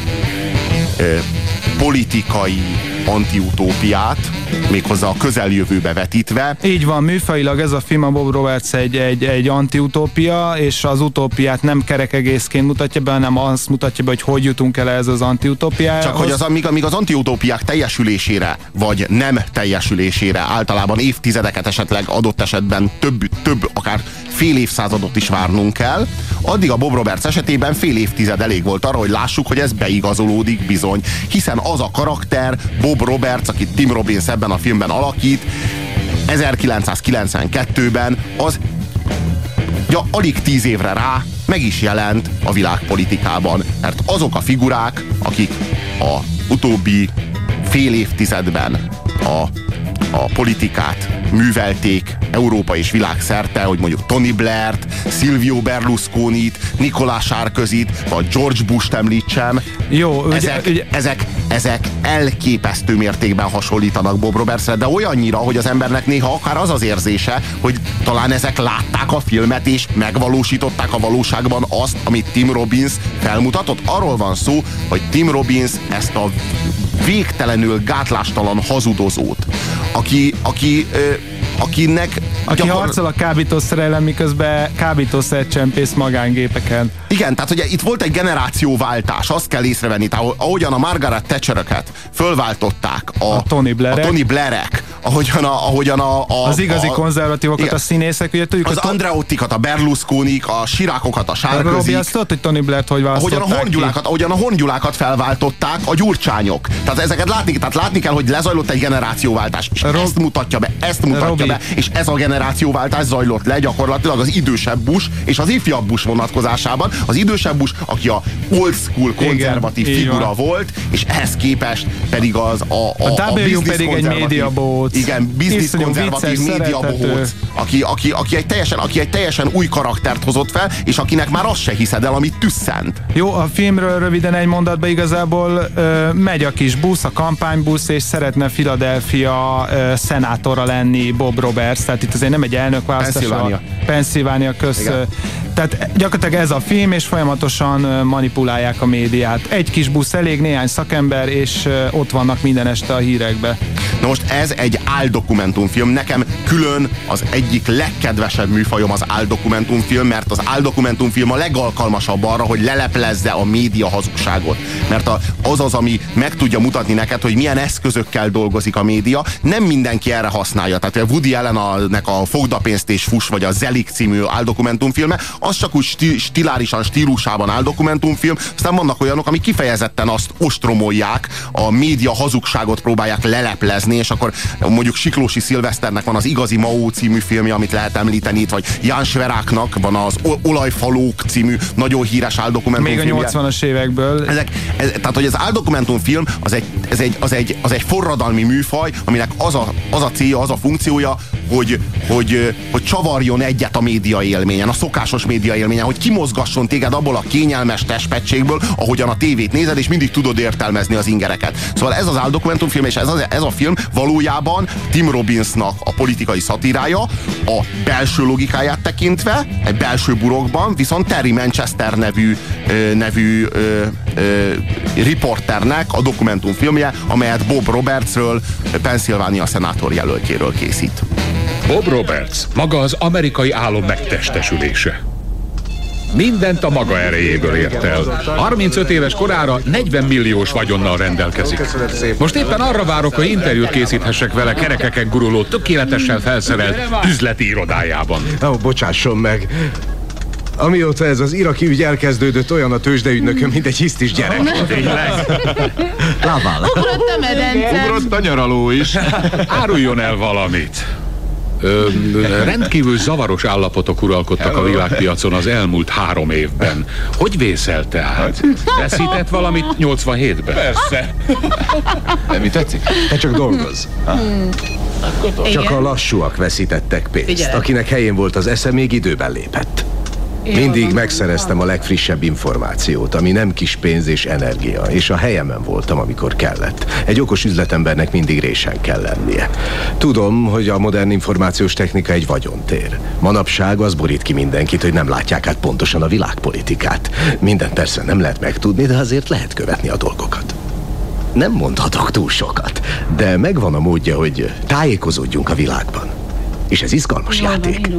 politikai antiutópiát, méghozzá a közeljövőbe vetítve. Így van, műfajilag ez a film, a Bob Roberts egy, egy, egy antiutópia, és az utópiát nem kerek egészként mutatja be, hanem azt mutatja be, hogy hogy jutunk el ez az antiutópiához. Csak hogy az, amíg, amíg az antiutópiák teljesülésére, vagy nem teljesülésére általában évtizedeket esetleg adott esetben több, több akár fél évszázadot is várnunk kell, addig a Bob Roberts esetében fél évtized elég volt arra, hogy lássuk, hogy ez beigazolódik bizony. Hiszen az a karakter, Bob Roberts, akit Tim Robbins ebben a filmben alakít, 1992-ben az ja, alig tíz évre rá meg is jelent a világpolitikában. Mert azok a figurák, akik a utóbbi fél évtizedben a, a politikát művelték Európa és világ szerte, hogy mondjuk Tony Blair-t, Silvio Berlusconit, Nicolás Sarkozyt, vagy George Bush-t említsem. Jó, ugye- ezek, ugye- ezek, ezek elképesztő mértékben hasonlítanak Bob Robertsre, de olyannyira, hogy az embernek néha akár az az érzése, hogy talán ezek látták a filmet és megvalósították a valóságban azt, amit Tim Robbins felmutatott. Arról van szó, hogy Tim Robbins ezt a végtelenül gátlástalan hazudozót, aki, aki, ö, akinek Aki gyakor- harcol a kábítószer ellen, miközben kábítószer csempész magángépeken. Igen, tehát ugye itt volt egy generációváltás, azt kell észrevenni, tehát ahogyan a Margaret Thatcheröket fölváltották a, A Tony Blairek. a Tony Blairek ahogyan a, ahogyan a, a Az igazi a, konzervatívokat, igen. a színészek, ugye tudjuk, az hogy Andreottikat, a Berlusconik, a Sirákokat, a Robi Sárközik, azt tudod, hogy Tony Blair-t hogy ahogyan a hongyulákat, ahogyan a hongyulákat felváltották a gyurcsányok. Tehát ezeket látni, tehát látni kell, hogy lezajlott egy generációváltás. És ezt mutatja be, ezt mutatja Robi. Be, és ez a generációváltás zajlott le gyakorlatilag az idősebb Bush és az ifjabb Bush vonatkozásában. Az idősebb Bush, aki a old school konzervatív így figura volt, és ehhez képest pedig az a, a, A business pedig egy médiabóc. Igen, business konzervatív médiabóc, aki, aki, aki, egy teljesen, aki egy teljesen új karaktert hozott fel, és akinek már azt se hiszed el, amit tüsszent. Jó, a filmről röviden egy mondatban igazából ö, megy a kis busz, a kampánybusz, és szeretne Philadelphia ö, szenátora lenni Bob Roberts, tehát itt azért nem egy elnökválasztás. Pennsylvania. Pennsylvania köz. Igen. Tehát gyakorlatilag ez a film, és folyamatosan manipulálják a médiát. Egy kis busz elég, néhány szakember, és ott vannak minden este a hírekbe. Na most ez egy áldokumentumfilm, nekem külön az egyik legkedvesebb műfajom az áldokumentumfilm, mert az áldokumentumfilm a legalkalmasabb arra, hogy leleplezze a média hazugságot. Mert a, az az, ami meg tudja mutatni neked, hogy milyen eszközökkel dolgozik a média. Nem mindenki erre használja. Tehát Woody Allen-nek a Fogdapénzt és Fuss, vagy a Zelik című áldokumentumfilme, az csak úgy sti, stilárisan, stílusában áldokumentumfilm. Aztán vannak olyanok, amik kifejezetten azt ostromolják, a média hazugságot próbálják leleplezni, és akkor mondjuk Siklósi Szilveszternek van az Igazi Mao című filmje, amit lehet említeni itt, vagy Ján Sveráknak van az Olajfalók című nagyon híres áldokumentumfilmje. Még a 80-as évekből. Ezek, ez, tehát, hogy az áldokumentumfilm az egy, ez egy, az, egy, az egy forradalmi műfaj, aminek az a, az a célja, az a funkciója, hogy, hogy, hogy csavarjon egyet a média élményen, a szokásos média élményen, hogy kimozgasson téged abból a kényelmes testpegységből, ahogyan a tévét nézed, és mindig tudod értelmezni az ingereket. Szóval ez az áldokumentumfilm, és ez, az, ez a film valójában Tim Robbinsnak a politikai szatírája, a belső logikáját tekintve, egy belső burokban, viszont Terry Manchester nevű, nevű riporternek a dokumentumfilmje, amelyet Bob Robertsről, Pennsylvania szenátor jelöltjéről készít. Bob Roberts, maga az amerikai álom megtestesülése. Mindent a maga erejéből ért el. 35 éves korára 40 milliós vagyonnal rendelkezik. Most éppen arra várok, hogy interjút készíthessek vele kerekeken guruló, tökéletesen felszerelt üzleti irodájában. Ó, oh, bocsásson meg. Amióta ez az iraki ügy elkezdődött, olyan a tőzsdeügynököm, mint egy hisztis gyerek. Laval. Ugrott a medence. Ugrott a nyaraló is. Áruljon el valamit. Ö, rendkívül zavaros állapotok uralkodtak a világpiacon az elmúlt három évben. Hogy vészelte át? Veszített valamit 87-ben? Persze. Mi tetszik? Te csak dolgozz. Csak Igen. a lassúak veszítettek pénzt. Figyelek. Akinek helyén volt az esze, még időben lépett. Mindig megszereztem a legfrissebb információt, ami nem kis pénz és energia, és a helyemen voltam, amikor kellett. Egy okos üzletembernek mindig résen kell lennie. Tudom, hogy a modern információs technika egy vagyontér. Manapság az borít ki mindenkit, hogy nem látják át pontosan a világpolitikát. Mindent persze nem lehet megtudni, de azért lehet követni a dolgokat. Nem mondhatok túl sokat, de megvan a módja, hogy tájékozódjunk a világban. És ez izgalmas játék.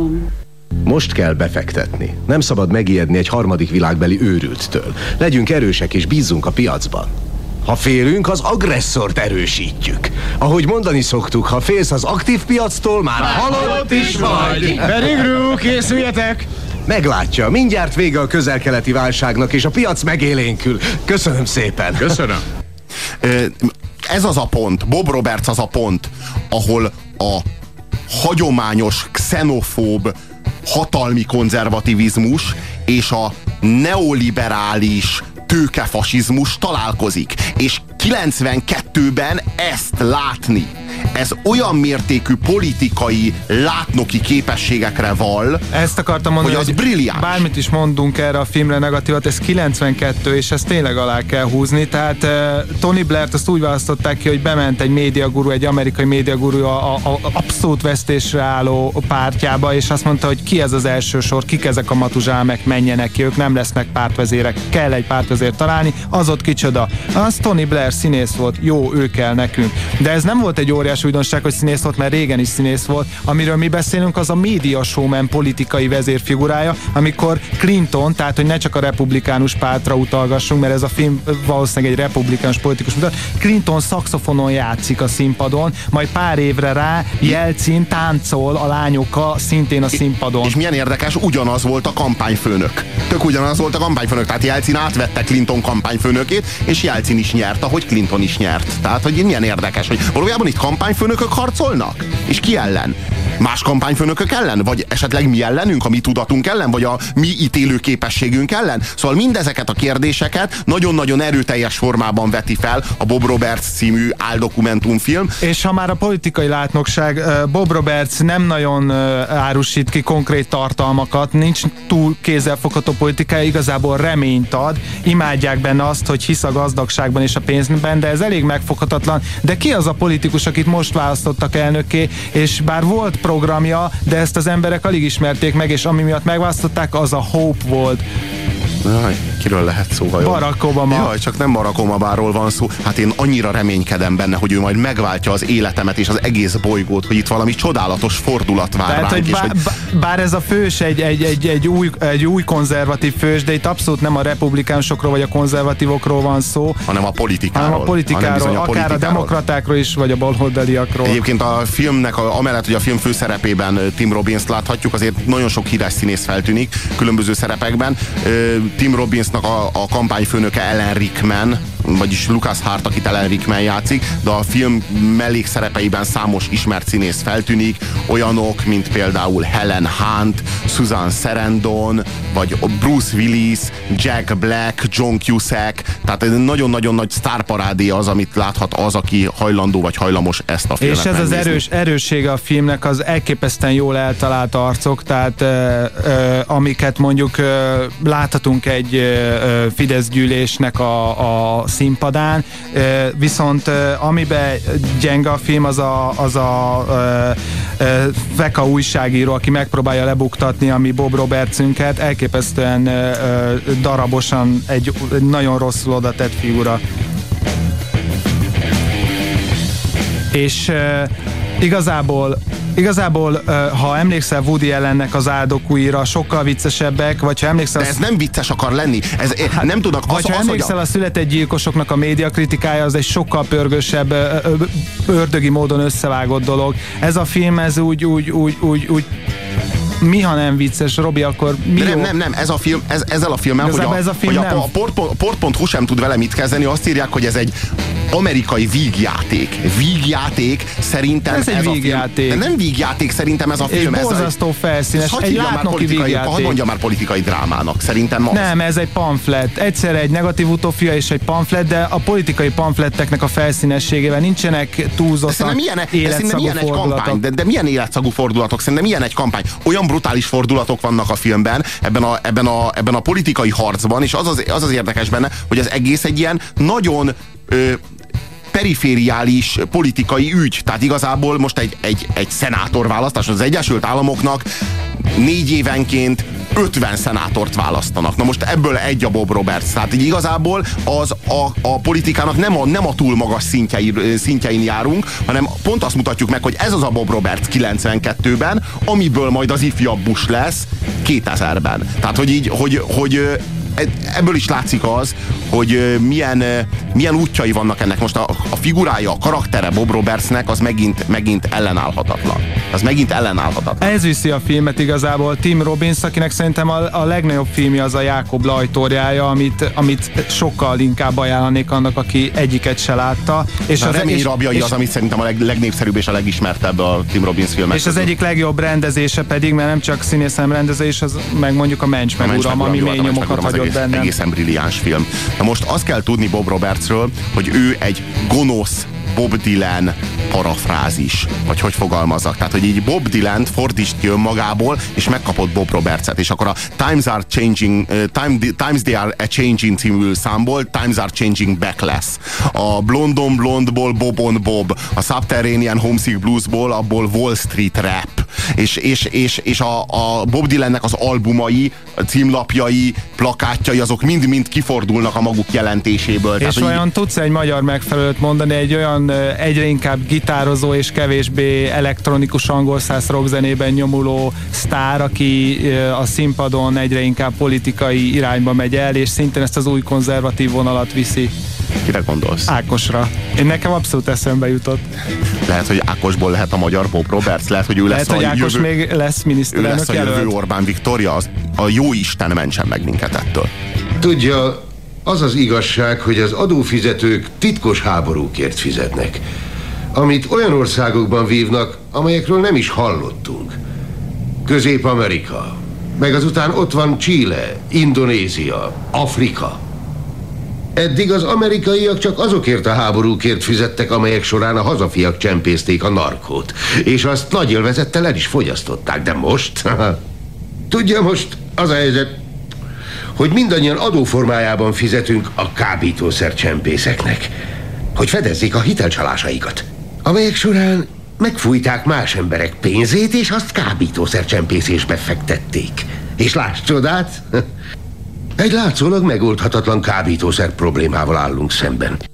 Most kell befektetni. Nem szabad megijedni egy harmadik világbeli őrülttől. Legyünk erősek és bízzunk a piacban. Ha félünk, az agresszort erősítjük. Ahogy mondani szoktuk, ha félsz az aktív piactól, már halott is vagy. Berigru, készüljetek! Meglátja, mindjárt vége a közelkeleti válságnak, és a piac megélénkül. Köszönöm szépen. Köszönöm. Ez az a pont, Bob Roberts az a pont, ahol a hagyományos, xenofób, hatalmi konzervativizmus és a neoliberális tőkefasizmus találkozik. És 92-ben ezt látni, ez olyan mértékű politikai látnoki képességekre val, Ezt akartam mondani, hogy az brilliáns. bármit is mondunk erre a filmre negatívat, ez 92, és ezt tényleg alá kell húzni. Tehát uh, Tony Blair-t azt úgy választották ki, hogy bement egy médiaguru, egy amerikai médiaguru a, a, a abszolút vesztésre álló pártjába, és azt mondta, hogy ki ez az első sor, kik ezek a matuzsámek, menjenek ki, ők nem lesznek pártvezérek, kell egy pártvezért találni, az ott kicsoda. Az Tony Blair színész volt, jó, ő kell nekünk. De ez nem volt egy óriás újdonság, hogy színész volt, mert régen is színész volt. Amiről mi beszélünk, az a média showman politikai vezérfigurája, amikor Clinton, tehát hogy ne csak a republikánus pártra utalgassunk, mert ez a film valószínűleg egy republikánus politikus mutat, Clinton szaxofonon játszik a színpadon, majd pár évre rá Jelcin táncol a lányokkal szintén a színpadon. És milyen érdekes, ugyanaz volt a kampányfőnök. Tök ugyanaz volt a kampányfőnök. Tehát Jelcin átvette Clinton kampányfőnökét, és Jelcin is nyert, ahogy Clinton is nyert. Tehát, hogy milyen érdekes, hogy valójában itt kampányfőnökök harcolnak? És ki ellen? Más kampányfőnökök ellen? Vagy esetleg mi ellenünk, a mi tudatunk ellen? Vagy a mi ítélő képességünk ellen? Szóval mindezeket a kérdéseket nagyon-nagyon erőteljes formában veti fel a Bob Roberts című áldokumentumfilm. És ha már a politikai látnokság, Bob Roberts nem nagyon árusít ki konkrét tartalmakat, nincs túl kézzelfogható politikája, igazából reményt ad, imádják benne azt, hogy hisz a gazdagságban és a pénzben, de ez elég megfoghatatlan. De ki az a politikus, akit most választottak elnöké, és bár volt programja, de ezt az emberek alig ismerték meg, és ami miatt megválasztották, az a Hope volt. Jaj, kiről lehet szó vajon? Barack Obama. Jaj, csak nem Barack Obamáról van szó. Hát én annyira reménykedem benne, hogy ő majd megváltja az életemet és az egész bolygót, hogy itt valami csodálatos fordulat vár Tehát, ránk. hogy és bár, hogy... bár ez a fős egy, egy, egy, egy, új, egy új konzervatív fős, de itt abszolút nem a republikánusokról vagy a konzervatívokról van szó, hanem a politikáról. hanem a politikáról, hanem bizony akár a politikáról. demokratákról is, vagy a baloldaliakról. Egyébként a filmnek, a, amellett, hogy a film főszerepében Tim Robbins láthatjuk, azért nagyon sok híres színész feltűnik különböző szerepekben. Ö, Tim Robbinsnak a, a kampányfőnöke Ellen Rickman, vagyis Lucas Hart, akit Ellen Rickman játszik, de a film mellékszerepeiben számos ismert színész feltűnik, olyanok, mint például Helen Hunt, Susan Sarandon, vagy Bruce Willis, Jack Black, John Cusack, tehát egy nagyon-nagyon nagy sztárparádé az, amit láthat az, aki hajlandó vagy hajlamos ezt a filmet És ez az erős, erőssége a filmnek az elképesztően jól eltalált arcok, tehát ö, ö, amiket mondjuk ö, láthatunk egy ö, Fidesz gyűlésnek a, a színpadán, viszont amiben gyenge a film, az a, az a Veka újságíró, aki megpróbálja lebuktatni a mi Bob Robertsünket, elképesztően darabosan egy, egy nagyon rosszul oda tett figura. és igazából Igazából, ha emlékszel Woody Allennek az áldokúira, sokkal viccesebbek, vagy ha emlékszel... De ez nem vicces akar lenni. Ez, hát, nem tudnak. Az, Vagy ha az, hogy emlékszel a, a született gyilkosoknak a média kritikája, az egy sokkal pörgősebb, ördögi módon összevágott dolog. Ez a film, ez úgy, úgy, úgy, úgy, úgy mi, ha nem vicces, Robi, akkor mi De nem, jó? nem, nem, ez a film, ez, ezzel a filmmel, hogy, a, ez a film hogy nem. a, a port, port.hu sem tud vele mit kezdeni, azt írják, hogy ez egy amerikai vígjáték. Vígjáték szerintem Ez egy ez vígjáték. a film. De nem vígjáték szerintem ez a film. ez borzasztó felszínes, Ez egy látnoki vígjáték. hadd mondja már politikai drámának. Szerintem az. Nem, ez egy pamflet. Egyszerre egy negatív utófia és egy pamflet, de a politikai pamfletteknek a felszínességével nincsenek túlzottan Szerintem milyen, életszagú milyen egy kampány, de, de milyen életszagú fordulatok, szerintem milyen egy kampány. Olyan brutális fordulatok vannak a filmben, ebben a, ebben a, ebben a politikai harcban, és az az, az az érdekes benne, hogy az egész egy ilyen nagyon ö, perifériális politikai ügy. Tehát igazából most egy, egy, egy szenátorválasztás az Egyesült Államoknak négy évenként 50 szenátort választanak. Na most ebből egy a Bob Roberts. Tehát így igazából az a, a politikának nem a, nem a túl magas szintjei, szintjein járunk, hanem pont azt mutatjuk meg, hogy ez az a Bob Roberts 92-ben, amiből majd az ifjabb Bush lesz 2000-ben. Tehát, hogy így, hogy, hogy ebből is látszik az, hogy milyen, milyen útjai vannak ennek. Most a, a figurája, a karaktere Bob Robertsnek az megint, megint ellenállhatatlan. Az megint ellenállhatatlan. Ez viszi a filmet igazából. Tim Robbins, akinek szerintem a, a legnagyobb filmje az a Jákob lajtorjája, amit, amit sokkal inkább ajánlanék annak, aki egyiket se látta. És a az- remény rabjai és- az, amit szerintem a leg, legnépszerűbb és a legismertebb a Tim Robbins filmek. És az egyik legjobb rendezése pedig, mert nem csak színész, hanem rendezés, az meg mondjuk a Mencs meg A Mencs Uram, ami mély nyomokat hagyott egész, bennem. Egészen brilliáns film. Na most azt kell tudni Bob Robertsről, hogy ő egy gonosz Bob Dylan parafrázis, vagy hogy fogalmazzak. Tehát, hogy így Bob Dylan fordítsd ki önmagából, és megkapott Bob Robertset, és akkor a Times are changing, uh, time, Times they are a changing című számból Times are changing back lesz. A Blondon Blondból Bobon Bob, a Subterranean Homesick Bluesból abból Wall Street Rap, és, és, és, és a, a Bob Dylannek az albumai, a címlapjai, plakátjai, azok mind-mind kifordulnak a maguk jelentéséből. És hogy- vajon tudsz egy magyar megfelelőt mondani, egy olyan egyre inkább gitározó és kevésbé elektronikus angolszász rockzenében nyomuló sztár, aki a színpadon egyre inkább politikai irányba megy el, és szintén ezt az új konzervatív vonalat viszi. Kire gondolsz? Ákosra. Én nekem abszolút eszembe jutott. Lehet, hogy Ákosból lehet a magyar Bob Roberts, lehet, hogy ő lesz Lehet, hogy a Ákos jövő, még lesz miniszterelnök lesz a jövő jelölt. Orbán Viktória, az, a jó Isten mentsen meg minket ettől. Tudja, az az igazság, hogy az adófizetők titkos háborúkért fizetnek, amit olyan országokban vívnak, amelyekről nem is hallottunk. Közép-Amerika, meg azután ott van Chile, Indonézia, Afrika. Eddig az amerikaiak csak azokért a háborúkért fizettek, amelyek során a hazafiak csempészték a narkót, és azt nagy élvezettel el is fogyasztották, de most... (laughs) Tudja, most az a helyzet, hogy mindannyian adóformájában fizetünk a kábítószer csempészeknek, hogy fedezzék a hitelcsalásaikat, amelyek során megfújták más emberek pénzét, és azt kábítószer csempészésbe fektették. És láss csodát, Egy látszólag megoldhatatlan kábítószer problémával állunk szemben.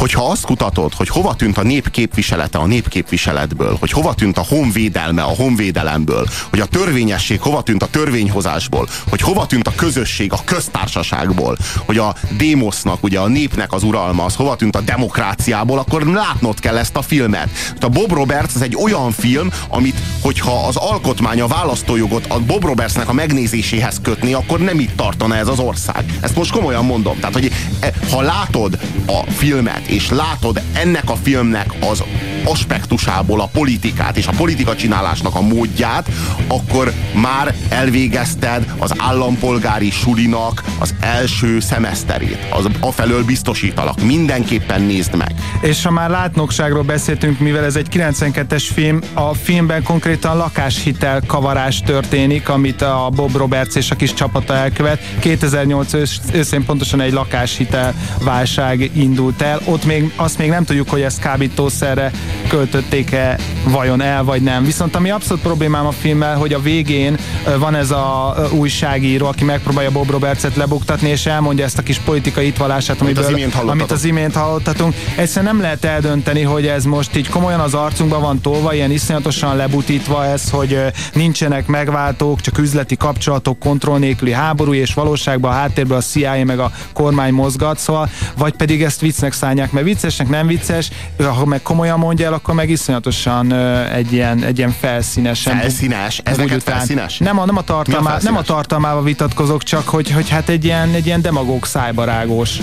Hogyha azt kutatod, hogy hova tűnt a népképviselete a népképviseletből, hogy hova tűnt a honvédelme a honvédelemből, hogy a törvényesség hova tűnt a törvényhozásból, hogy hova tűnt a közösség a köztársaságból, hogy a démosznak, ugye a népnek az uralma, az hova tűnt a demokráciából, akkor látnod kell ezt a filmet. A Bob Roberts az egy olyan film, amit, hogyha az alkotmány a választójogot a Bob Robertsnek a megnézéséhez kötni, akkor nem itt tartana ez az ország. Ezt most komolyan mondom. Tehát, hogy e, ha látod a filmet, és látod ennek a filmnek az aspektusából a politikát és a politika csinálásnak a módját, akkor már elvégezted az állampolgári sulinak az első szemeszterét. Az afelől biztosítalak. Mindenképpen nézd meg. És ha már látnokságról beszéltünk, mivel ez egy 92-es film, a filmben konkrétan lakáshitel kavarás történik, amit a Bob Roberts és a kis csapata elkövet. 2008 őszén pontosan egy lakáshitel válság indult el. Ott még azt még nem tudjuk, hogy ezt kábítószerre költötték-e vajon el, vagy nem. Viszont ami abszolút problémám a filmmel, hogy a végén van ez a újságíró, aki megpróbálja Bob Robertset lebuktatni, és elmondja ezt a kis politikai itvallását, amit az imént, amit az imént hallottatunk. Egyszerűen nem lehet eldönteni, hogy ez most így komolyan az arcunkban van tolva, ilyen iszonyatosan lebutítva ez, hogy nincsenek megváltók, csak üzleti kapcsolatok, kontroll nélküli háború, és valóságban a háttérben a CIA meg a kormány mozgat, szóval, vagy pedig ezt viccnek szállják, mert viccesnek nem vicces, ha meg komolyan mondja el, akkor meg iszonyatosan egy ilyen, egy ilyen felszínesen. Felszínes? Ez neked felszínes? Nem a, nem a, tartalmá, a nem a tartalmával vitatkozok, csak hogy, hogy hát egy ilyen, egy ilyen demagóg szájbarágos.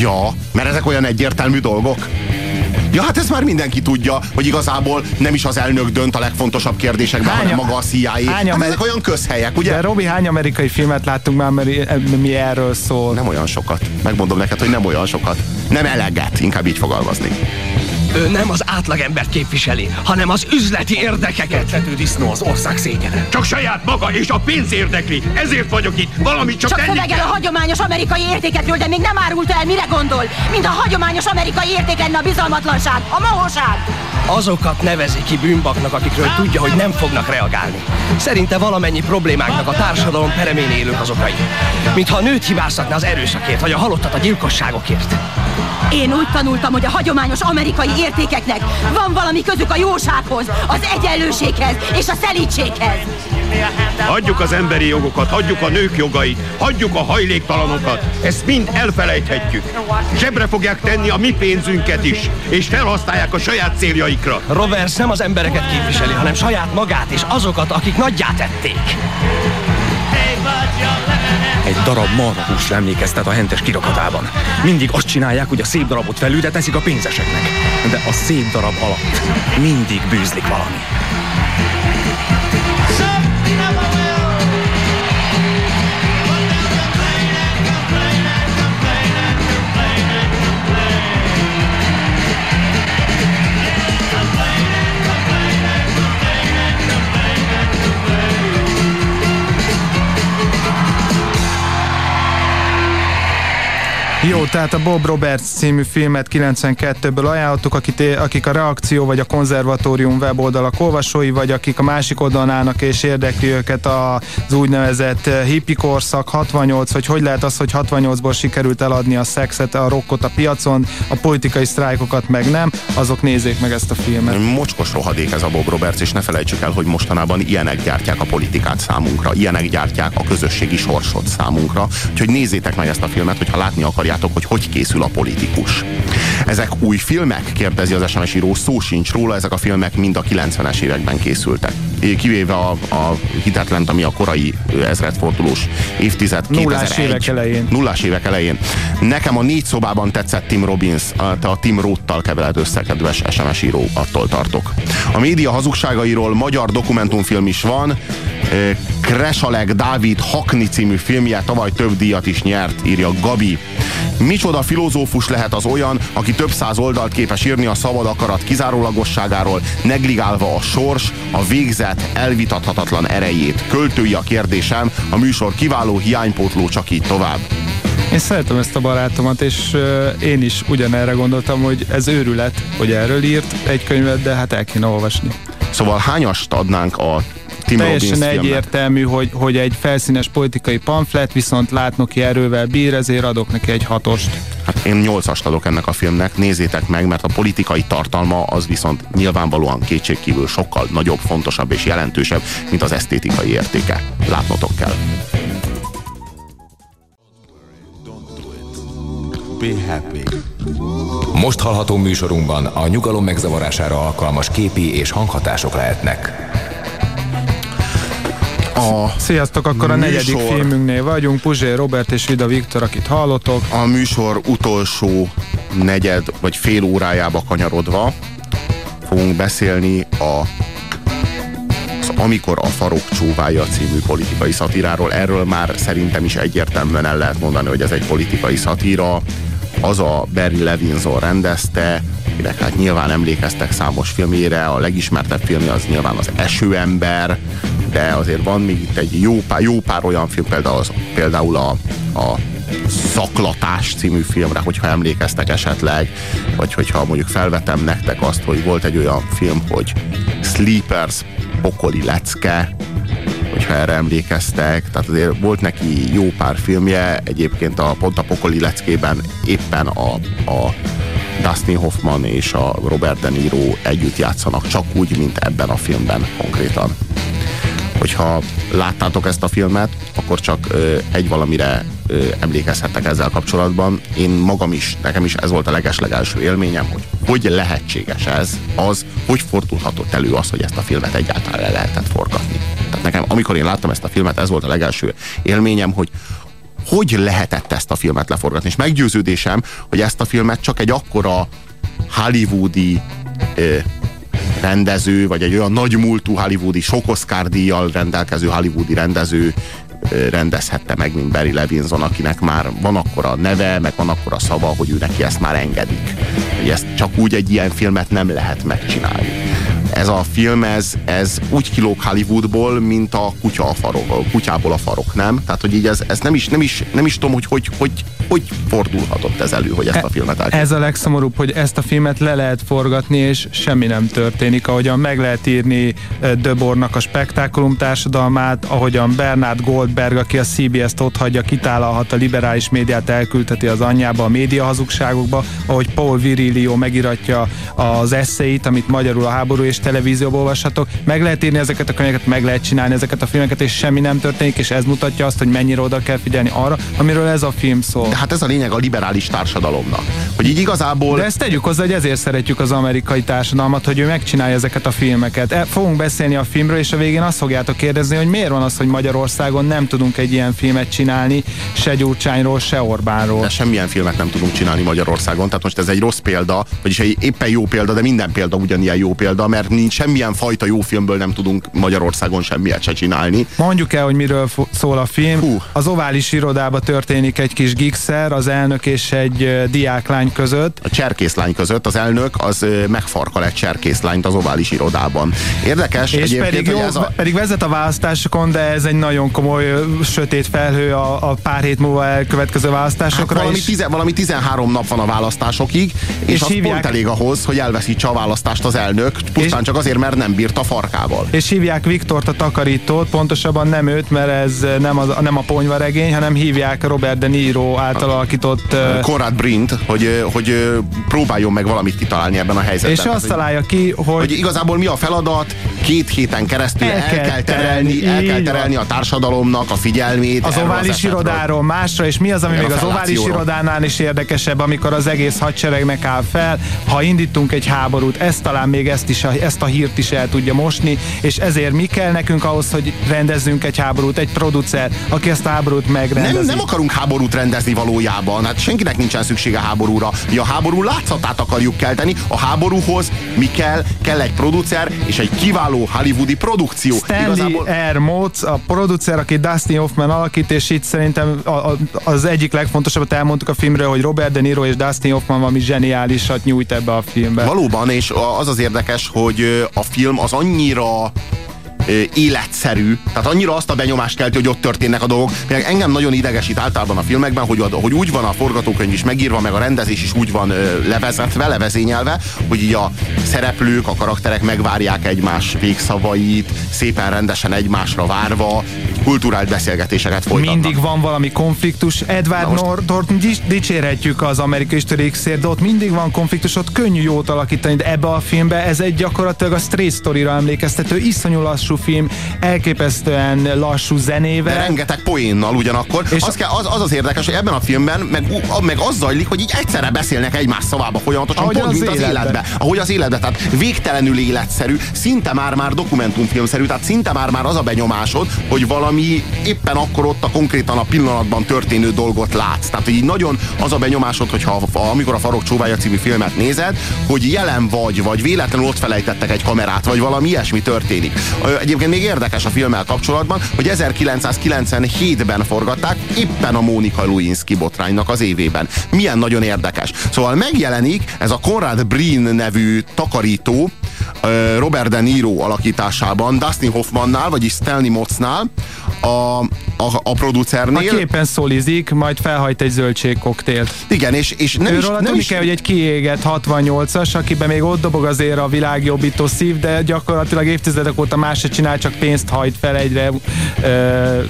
Ja, mert ezek olyan egyértelmű dolgok. Ja, hát ezt már mindenki tudja, hogy igazából nem is az elnök dönt a legfontosabb kérdésekben, hány, hanem maga a CIA. Hány hát ezek olyan közhelyek, ugye? De Robi, hány amerikai filmet láttunk már, mert mi erről szól? Nem olyan sokat. Megmondom neked, hogy nem olyan sokat. Nem eleget, inkább így fogalmazni. Ő nem az átlagembert képviseli, hanem az üzleti érdekeket. Vető disznó az ország szégyene. Csak saját maga és a pénz érdekli. Ezért vagyok itt. Valamit csak, csak tenni kell. a hagyományos amerikai értékekről, de még nem árult el, mire gondol. Mint a hagyományos amerikai érték lenne a bizalmatlanság, a mohóság. Azokat nevezi ki bűnbaknak, akikről tudja, hogy nem fognak reagálni. Szerinte valamennyi problémáknak a társadalom peremén élők az okai. Mintha a nőt hibáztatna az erőszakért, vagy a halottat a gyilkosságokért. Én úgy tanultam, hogy a hagyományos amerikai értékeknek van valami közük a jósághoz, az egyenlőséghez és a szelítséghez. Hagyjuk az emberi jogokat, hagyjuk a nők jogait, hagyjuk a hajléktalanokat. Ezt mind elfelejthetjük. Zsebre fogják tenni a mi pénzünket is, és felhasználják a saját céljaikra. Roberts nem az embereket képviseli, hanem saját magát és azokat, akik nagyjá tették. Egy darab marhahúsra emlékeztet a hentes kirakatában. Mindig azt csinálják, hogy a szép darabot felül, teszik a pénzeseknek. De a szép darab alatt mindig bűzlik valami. Jó, tehát a Bob Roberts című filmet 92-ből ajánlottuk, akit, akik a Reakció vagy a Konzervatórium weboldalak olvasói, vagy akik a másik oldalon állnak és érdekli őket az úgynevezett hippi korszak, 68, hogy hogy lehet az, hogy 68-ból sikerült eladni a szexet, a rockot a piacon, a politikai sztrájkokat meg nem, azok nézzék meg ezt a filmet. Mocskos rohadék ez a Bob Roberts, és ne felejtsük el, hogy mostanában ilyenek gyártják a politikát számunkra, ilyenek gyártják a közösségi sorsot számunkra, úgyhogy nézzétek meg ezt a filmet, hogyha látni akarjátok hogy hogy készül a politikus. Ezek új filmek? Kérdezi az SMS író, szó sincs róla, ezek a filmek mind a 90-es években készültek. Kivéve a, a hitetlent, ami a korai ezredfordulós évtized 2001. Nullás évek elején. Nullás évek elején. Nekem a négy szobában tetszett Tim Robbins, te a Tim Roth-tal keveled össze, kedves SMS író, attól tartok. A média hazugságairól magyar dokumentumfilm is van, Kresalek Dávid Hakni című filmje tavaly több díjat is nyert, írja Gabi. Micsoda filozófus lehet az olyan, aki több száz oldalt képes írni a szabad akarat kizárólagosságáról, negligálva a sors, a végzet elvitathatatlan erejét. Költői a kérdésem, a műsor kiváló hiánypótló csak így tovább. Én szeretem ezt a barátomat, és én is ugyanerre gondoltam, hogy ez őrület, hogy erről írt egy könyvet, de hát el kéne olvasni. Szóval hányast adnánk a Tim teljesen Robbins egyértelmű, hogy, hogy egy felszínes politikai pamflet, viszont látnoki erővel bír, ezért adok neki egy hatost. Hát én nyolcast adok ennek a filmnek, nézzétek meg, mert a politikai tartalma az viszont nyilvánvalóan kétségkívül sokkal nagyobb, fontosabb és jelentősebb, mint az esztétikai értéke. Látnotok kell. Be happy. Most hallható műsorunkban a nyugalom megzavarására alkalmas képi és hanghatások lehetnek. A Sziasztok, akkor a negyedik műsor- filmünknél vagyunk. Puzsé Robert és Vida Viktor, akit hallotok. A műsor utolsó negyed vagy fél órájába kanyarodva fogunk beszélni a az Amikor a farok csóvája című politikai szatíráról. Erről már szerintem is egyértelműen el lehet mondani, hogy ez egy politikai szatíra. Az a Barry Levinson rendezte, akinek hát nyilván emlékeztek számos filmjére, a legismertebb filmje az nyilván az Esőember, de azért van még itt egy jó pár, jó pár olyan film, például, az, például a, a Szaklatás című filmre, hogyha emlékeztek esetleg, vagy hogyha mondjuk felvetem nektek azt, hogy volt egy olyan film, hogy Sleepers pokoli lecke, hogyha erre emlékeztek, tehát azért volt neki jó pár filmje, egyébként a pont a pokoli leckében éppen a, a Dustin Hoffman és a Robert De Niro együtt játszanak, csak úgy, mint ebben a filmben konkrétan hogyha láttátok ezt a filmet, akkor csak ö, egy valamire ö, emlékezhettek ezzel kapcsolatban. Én magam is, nekem is ez volt a legeslegelső élményem, hogy hogy lehetséges ez, az, hogy fordulhatott elő az, hogy ezt a filmet egyáltalán le lehetett forgatni. Tehát nekem, amikor én láttam ezt a filmet, ez volt a legelső élményem, hogy hogy lehetett ezt a filmet leforgatni. És meggyőződésem, hogy ezt a filmet csak egy akkora hollywoodi ö, rendező, vagy egy olyan nagy múltú hollywoodi, sok Oscar díjjal rendelkező hollywoodi rendező rendezhette meg, mint Barry Levinson, akinek már van akkora neve, meg van akkora szava, hogy ő neki ezt már engedik. Hogy ezt csak úgy egy ilyen filmet nem lehet megcsinálni. Ez a film, ez, ez úgy kilóg Hollywoodból, mint a kutya a farok, a kutyából a farok, nem? Tehát, hogy így ez, ez nem, is, nem, is, nem is tudom, hogy hogy, hogy, hogy fordulhatott ez elő, hogy ezt a filmet el Ez a legszomorúbb, hogy ezt a filmet le lehet forgatni, és semmi nem történik. Ahogyan meg lehet írni eh, Döbornak a spektákulum társadalmát, ahogyan Bernard Goldberg, aki a CBS-t ott hagyja, kitállalhat a liberális médiát, elküldheti az anyjába a média hazugságokba, ahogy Paul Virilio megiratja az eszéit, amit magyarul a háború és televízióból olvashatok. Meg lehet írni ezeket a könyveket, meg lehet csinálni ezeket a filmeket, és semmi nem történik, és ez mutatja azt, hogy mennyire oda kell figyelni arra, amiről ez a film szól. De hát ez a lényeg a liberális társadalomnak. Hogy így igazából... De ezt tegyük hozzá, hogy ezért szeretjük az amerikai társadalmat, hogy ő megcsinálja ezeket a filmeket. E, fogunk beszélni a filmről, és a végén azt fogjátok kérdezni, hogy miért van az, hogy Magyarországon nem tudunk egy ilyen filmet csinálni, se Gyurcsányról, se Orbánról. De semmilyen filmet nem tudunk csinálni Magyarországon, tehát most ez egy rossz példa, vagyis egy éppen jó példa, de minden példa ugyanilyen jó példa, mert nincs semmilyen fajta jó filmből nem tudunk Magyarországon semmiet se csinálni. Mondjuk el, hogy miről szól a film. Hú. Az ovális irodába történik egy kis gigszer az elnök és egy diáklány között. A cserkészlány között az elnök az megfarkal egy cserkészlányt az ovális irodában. Érdekes És pedig, jó, ez a... pedig vezet a választásokon, de ez egy nagyon komoly sötét felhő a, a pár hét múlva elkövetkező Hát választásokra. valami, és- tize, valami 13 nap van a választásokig, és, És és az hívják- pont elég ahhoz, hogy elveszítse a választást az elnök, pusztán csak azért, mert nem bírt a farkával. És hívják Viktort a takarítót, pontosabban nem őt, mert ez nem, az, nem a ponyvaregény, hanem hívják Robert De Niro által alakított... ö, Konrad Brint, hogy, hogy ö, próbáljon meg valamit kitalálni ebben a helyzetben. És Tehát, azt hogy- találja ki, hogy... hogy igazából mi a feladat, két héten keresztül el, El kell kell terelni, el kell terelni a társadalomnak a figyelmét. az ovális esetről. irodáról másra, és mi az, ami még az ovális irodánál is érdekesebb, amikor az egész hadseregnek áll fel, ha indítunk egy háborút, ez talán még ezt, is, ezt a hírt is el tudja mosni, és ezért mi kell nekünk ahhoz, hogy rendezzünk egy háborút, egy producer, aki ezt a háborút megrendezi. Nem, nem akarunk háborút rendezni valójában. Hát senkinek nincsen szüksége háborúra. Mi a háború látszatát akarjuk kelteni. A háborúhoz mi kell? Kell egy producer és egy kiváló hollywoodi produkció. Stanley Igazából R. Motz, a producer, aki Dustin Hoffman alakít, és itt szerintem a, a, az egyik legfontosabbat elmondtuk a filmről, hogy Robert De Niro és Dustin Hoffman valami zseniálisat nyújt ebbe a filmbe. Valóban, és az az érdekes, hogy a film az annyira életszerű, tehát annyira azt a benyomást kelti, hogy ott történnek a dolgok. Meg engem nagyon idegesít általában a filmekben, hogy, a- hogy úgy van a forgatókönyv is megírva, meg a rendezés is úgy van ö, levezetve, levezényelve, hogy így a szereplők, a karakterek megvárják egymás végszavait, szépen rendesen egymásra várva, kulturált beszélgetéseket folytatnak. Mindig van valami konfliktus. Edward Norton dics- dicsérhetjük az amerikai sztörixért, de ott mindig van konfliktus, ott könnyű jót alakítani, de ebbe a filmbe ez egy gyakorlatilag a Straight Story-ra emlékeztető, iszonyú lassú film, elképesztően lassú zenével. De rengeteg poénnal ugyanakkor. És az, kell, az, az az érdekes, hogy ebben a filmben meg, meg az zajlik, hogy így egyszerre beszélnek egymás szavába folyamatosan, Ahogy pont az mint az életben. életbe. Ahogy az életbe. Tehát végtelenül életszerű, szinte már-már dokumentumfilmszerű, tehát szinte már-már az a benyomásod, hogy valami éppen akkor ott a konkrétan a pillanatban történő dolgot látsz. Tehát így nagyon az a benyomásod, hogyha a- amikor a Farok csóvája című filmet nézed, hogy jelen vagy, vagy véletlenül ott felejtettek egy kamerát, vagy valami ilyesmi történik. Egyébként még érdekes a filmmel kapcsolatban, hogy 1997-ben forgatták éppen a Mónika Lewinsky botránynak az évében. Milyen nagyon érdekes. Szóval megjelenik ez a Conrad Breen nevű takarító Robert De Niro alakításában, Dustin Hoffmannál, vagyis Stanley Motznál, a, a, a producernél. Aki éppen szolizik, majd felhajt egy zöldségkoktélt. Igen, és, és nem Őről is, nem is kell, hogy egy kiégett 68-as, akiben még ott dobog azért a világjobbító szív, de gyakorlatilag évtizedek óta más se csinál, csak pénzt hajt fel egyre ö,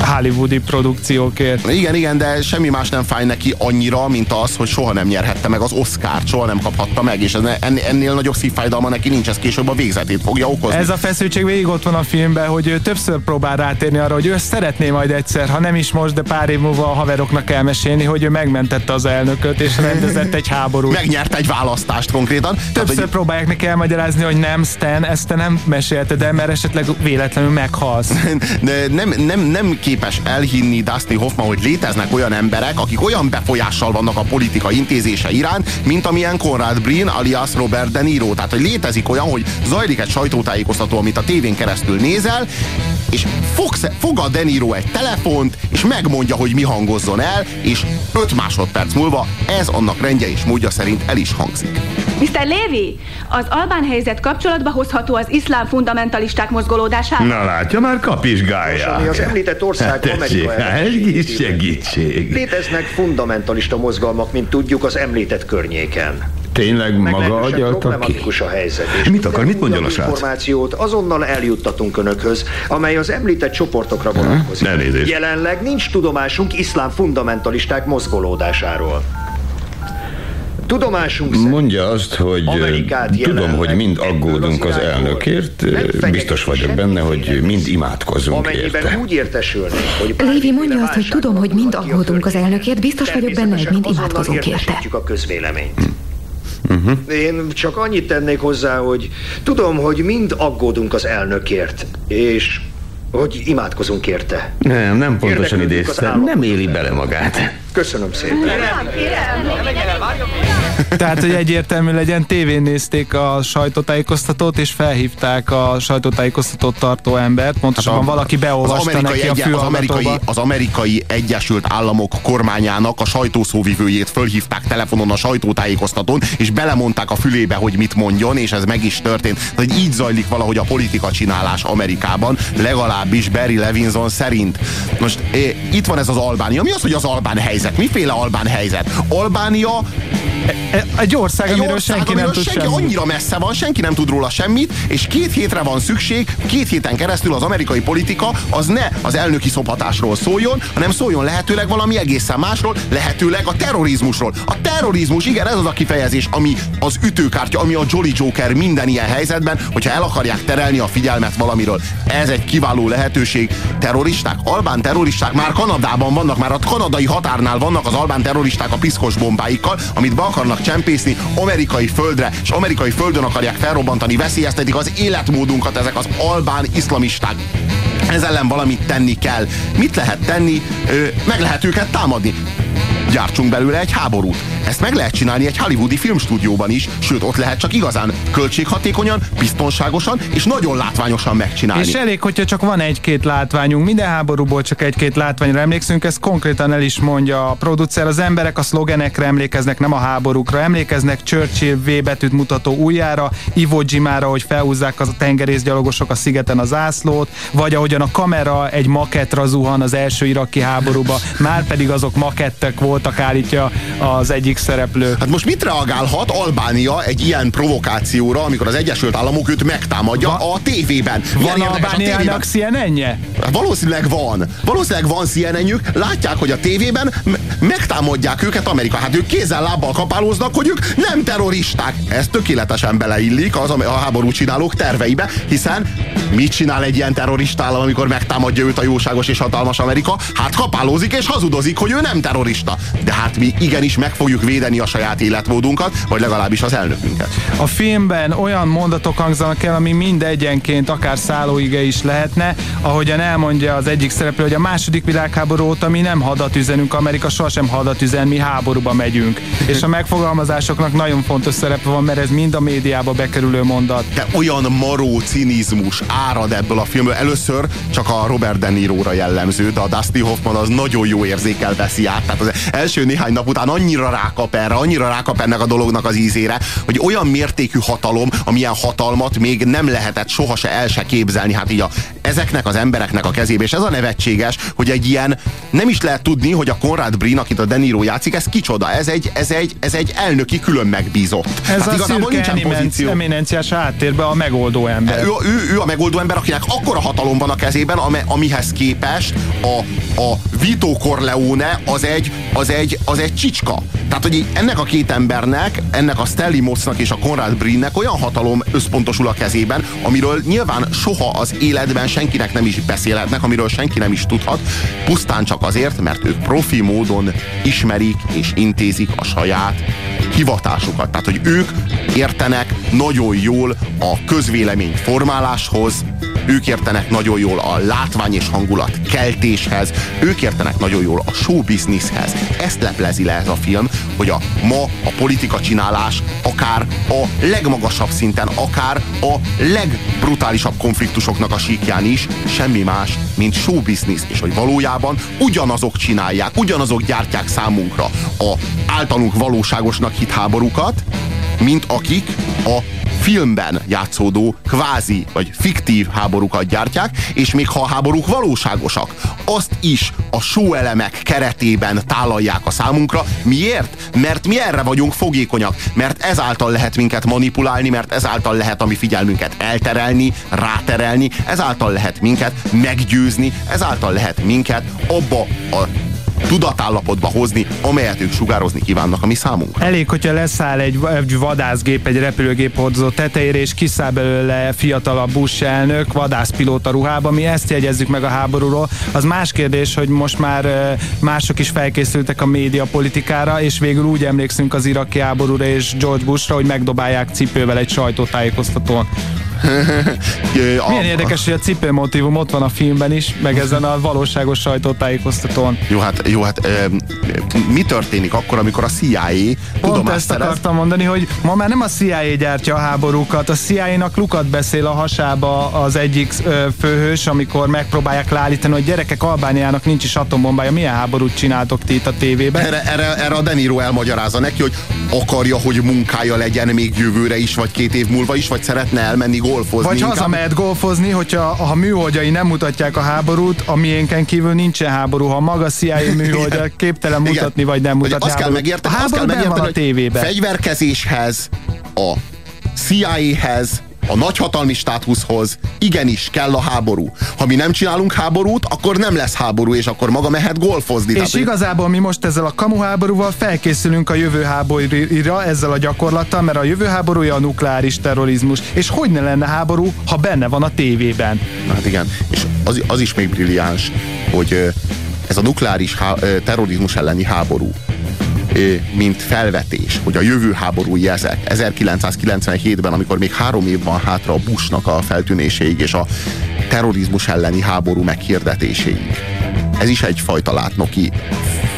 hollywoodi produkciókért. Igen, igen, de semmi más nem fáj neki annyira, mint az, hogy soha nem nyerhette meg az Oscar-t, soha nem kaphatta meg, és ez ennél nagyobb szívfájdalma neki nincs, ez később a végzetét fogja okozni. Ez a feszültség végig ott van a filmben, hogy ő többször próbál rátérni arra, hogy ő szeretné majd egyszer, ha nem is most, de pár év múlva a haveroknak elmesélni, hogy ő megmentette az elnököt, és rendezett egy háborút. Megnyert egy választást konkrétan. Többször Tehát, hogy próbálják neki elmagyarázni, hogy nem, Stan, ezt te nem mesélted el, mert esetleg véletlenül meghalsz. (laughs) de nem, nem, nem képes elhinni Dustin Hoffman, hogy léteznek olyan emberek, akik olyan befolyással vannak a politika intézése iránt, mint amilyen Conrad Breen alias Robert De Niro. Tehát, hogy létezik olyan, hogy zajlik egy sajtótájékoztató, amit a tévén keresztül nézel, és fogsz, fog a De Niro egy telefont, és megmondja, hogy mi hangozzon el, és 5 másodperc múlva ez annak rendje és módja szerint el is hangzik. Mr. Lévi, az albán helyzet kapcsolatba hozható az iszlám fundamentalisták mozgolódásával? Na látja, már kapizsgálják. Az említett ország Hát tessék, Amerika hát segítség. Léteznek fundamentalista mozgalmak, mint tudjuk, az említett környéken. Tényleg maga Meglehetősen agyalta ki? a helyzet. És Mit akar, mit mondjon a srác? információt azonnal eljuttatunk önökhöz, amely az említett csoportokra vonatkozik. elnézést. Jelenleg nincs tudomásunk iszlám fundamentalisták mozgolódásáról. Tudomásunk szerint Mondja azt, hogy Amerikát tudom, hogy mind aggódunk az elnökért, fenyeget biztos vagyok benne, hogy mind imádkozunk érte. úgy hogy Lévi mondja azt, hogy tudom, hogy mind aggódunk az elnökért, biztos vagyok benne, hogy mind imádkozunk érte. a közvéleményt. Én csak annyit tennék hozzá, hogy tudom, hogy mind aggódunk az elnökért, és hogy imádkozunk érte. Nem, nem pontosan Érdeklődünk az idézte, államok nem éli bele magát. Köszönöm szépen. Tehát, hogy egyértelmű legyen, tévén nézték a sajtótájékoztatót, és felhívták a sajtótájékoztatót tartó embert, pontosabban Hát a- valaki beolvasta neki a egye- az, amerikai, az amerikai Egyesült Államok kormányának a sajtószóvivőjét fölhívták telefonon a sajtótájékoztatón, és belemondták a fülébe, hogy mit mondjon, és ez meg is történt. Tehát, hogy így zajlik valahogy a politika csinálás Amerikában, legalábbis Barry Levinson szerint. Most eh, itt van ez az Albánia. Mi az, hogy az albán helyzet? Miféle albán helyzet? Albánia egy ország, egy amiről ország, senki nem amiről tud senki semmit. annyira messze van, senki nem tud róla semmit, és két hétre van szükség, két héten keresztül az amerikai politika az ne az elnöki szophatásról szóljon, hanem szóljon lehetőleg valami egészen másról, lehetőleg a terrorizmusról. A terrorizmus, igen, ez az a kifejezés, ami az ütőkártya, ami a Jolly Joker minden ilyen helyzetben, hogyha el akarják terelni a figyelmet valamiről. Ez egy kiváló lehetőség. Terroristák, albán terroristák már Kanadában vannak, már a kanadai határnál vannak az albán terroristák a piszkos bombáikkal, amit be akarnak csempészni amerikai földre, és amerikai földön akarják felrobbantani, veszélyeztetik az életmódunkat ezek az albán iszlamisták. Ez ellen valamit tenni kell. Mit lehet tenni? Meg lehet őket támadni. Gyártsunk belőle egy háborút. ezt meg lehet csinálni egy hollywoodi filmstúdióban is, sőt ott lehet csak igazán költséghatékonyan, biztonságosan és nagyon látványosan megcsinálni. És elég, hogyha csak van egy-két látványunk, minden háborúból csak egy-két látványra emlékszünk, ezt konkrétan el is mondja a producer, az emberek a szlogenekre emlékeznek, nem a háborúkra, emlékeznek Churchill V betűt mutató ujjára, Iwo Jimára, hogy felhúzzák a tengerészgyalogosok a szigeten az zászlót, vagy ahogyan a kamera egy makettra zuhan az első iraki háborúba, már pedig azok makettek voltak, állítja az egyik szereplő. Hát most mit reagálhat Albánia egy ilyen provokációra, amikor az Egyesült Államok őt megtámadja Va- a tévében? Van Albániának CNN-je? Hát valószínűleg van. Valószínűleg van cnn Látják, hogy a tévében megtámadják őket Amerika. Hát ők kézzel lábbal kapálóznak, hogy ők nem terroristák. Ez tökéletesen beleillik az a háború csinálók terveibe, hiszen mit csinál egy ilyen terrorista állam, amikor megtámadja őt a jóságos és hatalmas Amerika? Hát kapálózik és hazudozik, hogy ő nem terrorista. De hát mi igenis meg fogjuk védeni a saját életmódunkat, vagy legalábbis az elnökünket. A filmben olyan mondatok hangzanak el, ami mind egyenként akár szállóige is lehetne, ahogyan elmondja az egyik szereplő, hogy a második világháború óta mi nem hadat üzenünk, Amerika sohasem hadat üzen, mi háborúba megyünk. És a megfogalmazásoknak nagyon fontos szerepe van, mert ez mind a médiába bekerülő mondat. De olyan maró cinizmus árad ebből a filmből. Először csak a Robert De Niro-ra jellemző, de a Dusty Hoffman az nagyon jó érzékel veszi át. Tehát az első néhány nap után annyira rákap erre, annyira rákap ennek a dolognak az ízére, hogy olyan mértékű hatalom, amilyen hatalmat még nem lehetett soha se el se képzelni. Hát így a, ezeknek az embereknek a kezébe, és ez a nevetséges, hogy egy ilyen, nem is lehet tudni, hogy a Conrad Brin, akit a De Niro játszik, ez kicsoda, ez egy, ez egy, ez egy elnöki külön megbízott. Ez hát a szürke pozíció. eminenciás háttérben a megoldó ember. Ő, ő, ő a megoldó ember, akinek akkora hatalom van a kezében, amihez képest a, a Vito Corleone az egy, az egy, az egy csicska. Tehát, hogy ennek a két embernek, ennek a Stanley Mossnak és a Conrad Brinnek olyan hatalom összpontosul a kezében, amiről nyilván soha az életben senkinek nem is beszélhetnek, amiről senki nem is tudhat, pusztán csak azért, mert ők profi módon ismerik és intézik a saját hivatásukat. Tehát, hogy ők értenek nagyon jól a közvélemény formáláshoz, ők értenek nagyon jól a látvány és hangulat keltéshez, ők értenek nagyon jól a show businesshez. Ezt leplezi le ez a film, hogy a ma a politika csinálás akár a legmagasabb szinten, akár a legbrutálisabb konfliktusoknak a síkján is semmi más, mint show business, és hogy valójában ugyanazok csinálják, ugyanazok gyártják számunkra a általunk valóságosnak hit háborúkat, mint akik a filmben játszódó kvázi vagy fiktív háborúkat gyártják, és még ha a háborúk valóságosak, azt is a show elemek keretében tálalják a számunkra. Miért? Mert mi erre vagyunk fogékonyak, mert ezáltal lehet minket manipulálni, mert ezáltal lehet a mi figyelmünket elterelni, ráterelni, ezáltal lehet minket meggyőzni, ezáltal lehet minket abba a tudatállapotba hozni, amelyet ők sugározni kívánnak a mi számunkra. Elég, hogyha leszáll egy, egy vadászgép egy repülőgép hordozó tetejére, és kiszáll belőle fiatalabb Bush elnök vadászpilóta ruhába, mi ezt jegyezzük meg a háborúról. Az más kérdés, hogy most már mások is felkészültek a média politikára, és végül úgy emlékszünk az iraki háborúra és George Bushra, hogy megdobálják cipővel egy sajtótájékoztatón. (laughs) Milyen érdekes, hogy a cipőmotívum ott van a filmben is, meg ezen a valóságos sajtótájékoztatón. Jó, hát, jó, hát e, mi történik akkor, amikor a CIA Pont ezt szerez? akartam mondani, hogy ma már nem a CIA gyártja a háborúkat, a CIA-nak lukat beszél a hasába az egyik főhős, amikor megpróbálják leállítani, hogy gyerekek Albániának nincs is atombombája, milyen háborút csináltok ti itt a tévében? Erre, erre, erre a Deniro elmagyarázza neki, hogy akarja, hogy munkája legyen még jövőre is, vagy két év múlva is, vagy szeretne elmenni golfozni. Vagy hazamehet golfozni, hogyha ha műholdjai nem mutatják a háborút, a miénken kívül nincsen háború. Ha maga CIA műholdja képtelen mutatni, Igen. vagy nem mutatni azt kell megérteni, a azt kell megérteni, a tévében. Fegyverkezéshez, a CIA-hez, a nagyhatalmi státuszhoz igenis kell a háború. Ha mi nem csinálunk háborút, akkor nem lesz háború, és akkor maga mehet golfozni. És Tehát, igazából mi most ezzel a kamu háborúval felkészülünk a jövő háborúra ezzel a gyakorlattal, mert a jövő háborúja a nukleáris terrorizmus. És hogy ne lenne háború, ha benne van a tévében? Hát igen, és az, az is még brilliáns, hogy ez a nukleáris há- terrorizmus elleni háború mint felvetés, hogy a jövő háborúi ezek. 1997-ben, amikor még három év van hátra a Bushnak a feltűnéséig és a terrorizmus elleni háború meghirdetéséig. Ez is egyfajta látnoki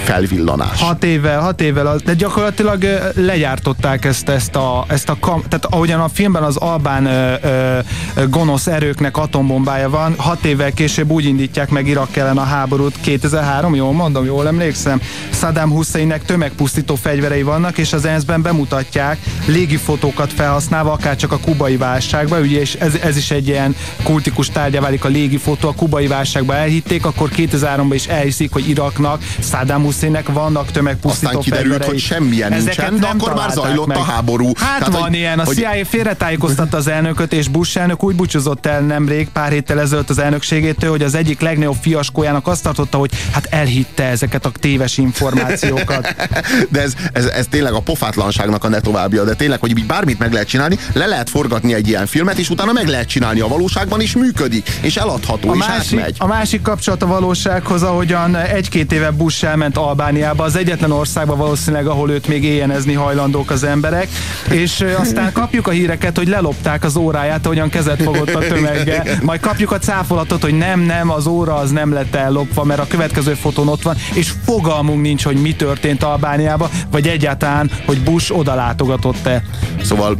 felvillanás. Hat évvel, hat évvel, de gyakorlatilag legyártották ezt, ezt a, ezt a kam, tehát ahogyan a filmben az albán ö, ö, gonosz erőknek atombombája van, hat évvel később úgy indítják meg Irak ellen a háborút, 2003, jól mondom, jól emlékszem, Saddam Husseinnek tömegpusztító fegyverei vannak, és az ENSZ-ben bemutatják légifotókat felhasználva, akár csak a kubai válságban, ugye, és ez, ez is egy ilyen kultikus tárgya válik a légifotó, a kubai válságban elhitték, akkor 2003-ban is elhiszik, hogy Iraknak, Saddam Husseinnek vannak tömegpusztító Aztán kiderült, fegyverei. hogy semmilyen Ezeket nincsen, de akkor már zajlott meg. a háború. Hát Tehát, van hogy- ilyen, a hogy- CIA félretájékoztatta az elnököt, és Bush elnök úgy búcsúzott el nemrég, pár héttel ezelőtt az elnökségétől, hogy az egyik legnagyobb fiaskójának azt tartotta, hogy hát elhitte ezeket a téves információkat. (laughs) De ez, ez, ez tényleg a pofátlanságnak a ne továbbja, de tényleg, hogy így bármit meg lehet csinálni, le lehet forgatni egy ilyen filmet, és utána meg lehet csinálni a valóságban, és működik, és eladható, A és másik, átmegy. a másik kapcsolat a valósághoz, ahogyan egy-két éve Bush elment Albániába, az egyetlen országba valószínűleg, ahol őt még éjjenezni hajlandók az emberek, és aztán kapjuk a híreket, hogy lelopták az óráját, ahogyan kezet fogott a (laughs) tömeggel, majd kapjuk a cáfolatot, hogy nem, nem, az óra az nem lett ellopva, mert a következő fotón ott van, és fogalmunk nincs, hogy mi történt Albániába, vagy egyáltalán, hogy Bush oda látogatott-e. Szóval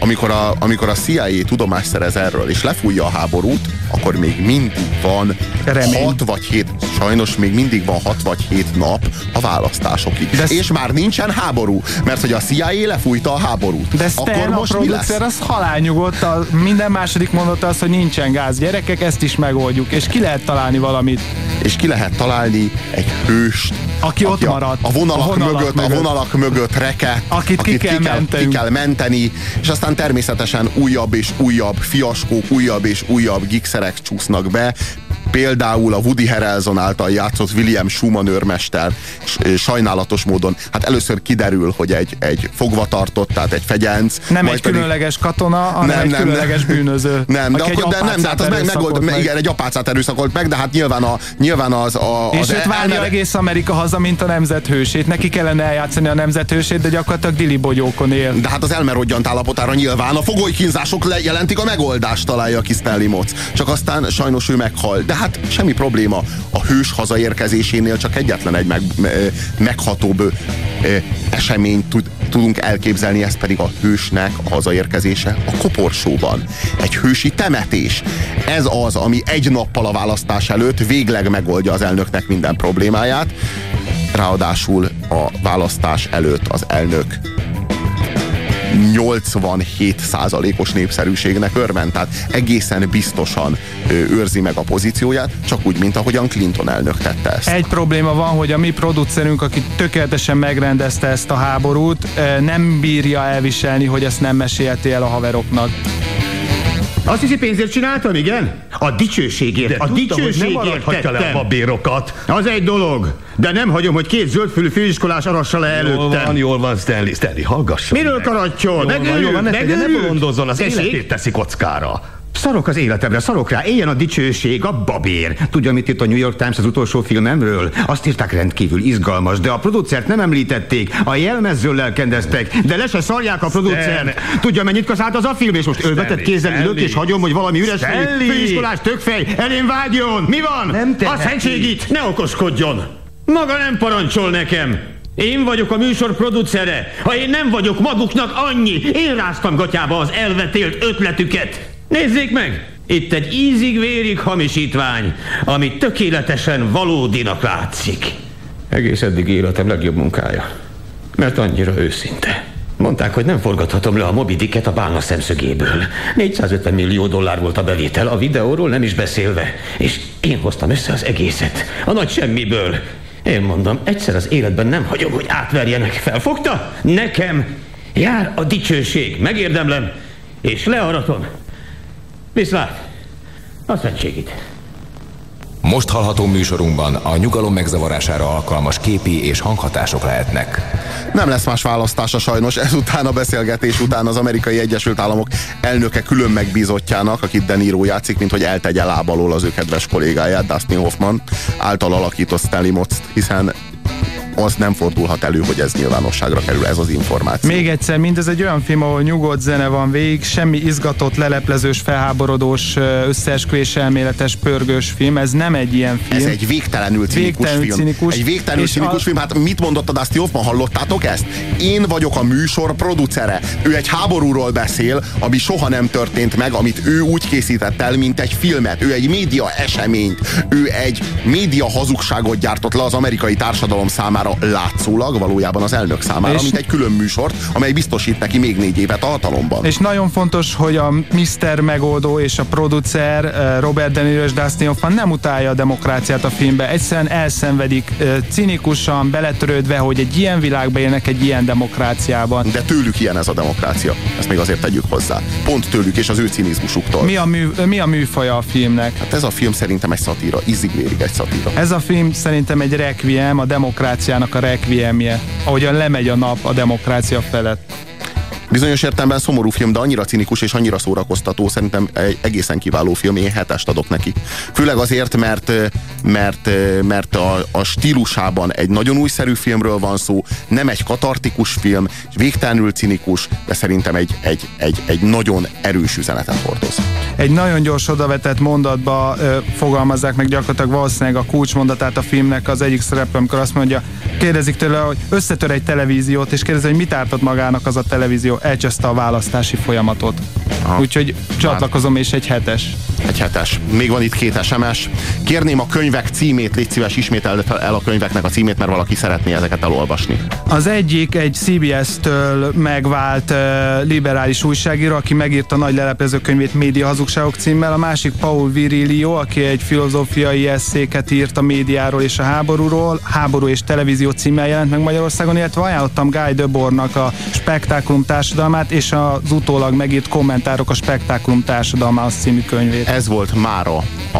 amikor a, amikor a CIA tudomást szerez erről, és lefújja a háborút, akkor még mindig van Remény. 6 vagy 7, sajnos még mindig van 6 vagy 7 nap a választásokig. De- és már nincsen háború, mert hogy a CIA lefújta a háborút. De Stan, akkor a most mi lesz? az halálnyugodt, a, minden második mondata az, hogy nincsen gáz. Gyerekek, ezt is megoldjuk, és ki lehet találni valamit. És ki lehet találni egy hőst, Aki ott a- maradt. A vonalak, A vonalak mögött, mögött. a vonalak mögött reket, Akit ki kell ki, kell, ki mentenünk. kell menteni, és aztán természetesen újabb és újabb fiaskók, újabb és újabb gigszerek csúsznak be, például a Woody Harrelson által játszott William Schumann őrmester sajnálatos módon, hát először kiderül, hogy egy, egy fogvatartott, tehát egy fegyenc. Nem egy különleges katona, hanem egy különleges bűnöző. Nem, de, akkor, de nem, de hát az meg, megold, meg. igen, egy apácát erőszakolt meg, de hát nyilván, a, nyilván az a... És őt várja elmer- egész Amerika haza, mint a nemzethősét. Neki kellene eljátszani a nemzethősét, de gyakorlatilag dili bogyókon él. De hát az elmerodjant állapotára nyilván a fogolykínzások le- jelentik a megoldást, találja ki Stanley Motz. Csak aztán sajnos ő meghal. De hát semmi probléma. A hős hazaérkezésénél csak egyetlen egy meg, me- meghatóbb eseményt tud, tudunk elképzelni, ez pedig a hősnek a hazaérkezése a koporsóban. Egy hősi temetés. Ez az, ami egy nappal a választás előtt végleg megoldja az elnöknek minden problémáját. Ráadásul a választás előtt az elnök 87%-os népszerűségnek örvend, tehát egészen biztosan őrzi meg a pozícióját, csak úgy, mint ahogyan Clinton elnök tette ezt. Egy probléma van, hogy a mi producerünk, aki tökéletesen megrendezte ezt a háborút, nem bírja elviselni, hogy ezt nem mesélti el a haveroknak. Azt hiszi pénzért csináltam, igen? A dicsőségért, De a tudtam, hogy nem dicsőségért maradhatja le a tettem. babérokat. Az egy dolog, de nem hagyom, hogy két zöldfülű főiskolás arassa le Jól van, előttem. jól van, Stanley. Stanley, hallgasson Miről meg. karattyol? Megőrült? van, ne ne Megőrült? bolondozzon, az Tessék? életét teszi kockára. Szarok az életemre, szarok rá, éljen a dicsőség, a babér. Tudja, mit írt a New York Times az utolsó filmemről? Azt írták rendkívül izgalmas, de a producert nem említették, a jelmezről lelkendeztek, de le se szarják a producert. Tudja, mennyit kaszált az a film, és most ölvetett kézzel ülök, és hagyom, hogy valami üres fejű, főiskolás tökfej elém vágjon. Mi van? Nem teheti. szentségit, ne okoskodjon. Maga nem parancsol nekem. Én vagyok a műsor producere. Ha én nem vagyok maguknak annyi, én ráztam gatyába az elvetélt ötletüket. Nézzék meg! Itt egy ízig-vérig hamisítvány, ami tökéletesen valódinak látszik. Egész eddig életem legjobb munkája. Mert annyira őszinte. Mondták, hogy nem forgathatom le a Moby Dicket a bálna szemszögéből. 450 millió dollár volt a bevétel, a videóról nem is beszélve. És én hoztam össze az egészet. A nagy semmiből. Én mondom, egyszer az életben nem hagyom, hogy átverjenek. Felfogta? Nekem jár a dicsőség. Megérdemlem. És learatom. Viszlát. A szentségit. Most hallható műsorunkban a nyugalom megzavarására alkalmas képi és hanghatások lehetnek. Nem lesz más választása sajnos, ezután a beszélgetés után az amerikai Egyesült Államok elnöke külön megbízottjának, akit De Niro játszik, mint hogy eltegye lábalól az ő kedves kollégáját, Dustin Hoffman, által alakított Stanley Motz, hiszen az nem fordulhat elő, hogy ez nyilvánosságra kerül, ez az információ. Még egyszer, mindez egy olyan film, ahol nyugodt zene van végig, semmi izgatott, leleplezős, felháborodós, összeesküvés elméletes, pörgős film. Ez nem egy ilyen film. Ez egy végtelenül cinikus Végtelenül film. cinikus, egy végtelenül cinikus a- film. Hát mit mondott a Dusty Hoffman? Hallottátok ezt? Én vagyok a műsor producere. Ő egy háborúról beszél, ami soha nem történt meg, amit ő úgy készített el, mint egy filmet. Ő egy média eseményt. Ő egy média hazugságot gyártott le az amerikai társadalom számára látszólag, valójában az elnök számára, És- mint egy külön műsort, amely biztosít neki még négy évet a hatalomban. És nagyon fontos, hogy a Mr. Megoldó és a producer eh, Robert De Niro és Dustin Hoffman nem utálja a demokráciát a filmbe. Egyszerűen elszenvedik eh, cinikusan, beletörődve, hogy egy ilyen világban élnek egy ilyen demokráciában. De tőlük ilyen ez a demokrácia. Ezt még azért tegyük hozzá. Pont tőlük és az ő cinizmusuktól. Mi a, mű, mi a műfaja a filmnek? Hát ez a film szerintem egy szatíra, ízig-vérig egy szatíra. Ez a film szerintem egy requiem, a demokráciának a requiemje. Ahogyan lemegy a nap a demokrácia felett. Bizonyos értelemben szomorú film, de annyira cinikus és annyira szórakoztató, szerintem egy egészen kiváló film, én hetest adok neki. Főleg azért, mert, mert, mert a, a stílusában egy nagyon újszerű filmről van szó, nem egy katartikus film, végtelenül cinikus, de szerintem egy, egy, egy, egy nagyon erős üzenetet hordoz. Egy nagyon gyors odavetett mondatba ö, fogalmazzák meg gyakorlatilag valószínűleg a kulcsmondatát a filmnek az egyik szereplő, amikor azt mondja, kérdezik tőle, hogy összetör egy televíziót, és kérdezi, hogy mit ártott magának az a televízió, elcseszte a választási folyamatot. Aha. Úgyhogy csatlakozom, és egy hetes. Egy hetes. Még van itt két SMS. Kérném a könyvek címét, légy szíves, ismételd el a könyveknek a címét, mert valaki szeretné ezeket elolvasni. Az egyik egy CBS-től megvált uh, liberális újságíró, aki megírta nagy leleplezőkönyvét Média hazugságok címmel, a másik Paul Virilio, aki egy filozófiai eszéket írt a médiáról és a háborúról, háború és televízió címmel jelent meg Magyarországon, illetve ajánlottam Guy Debordnak a Spektákulum társadalmát és az utólag megírt kommentárok a Spektákulum társadalmához című könyvét. Ez volt mára a,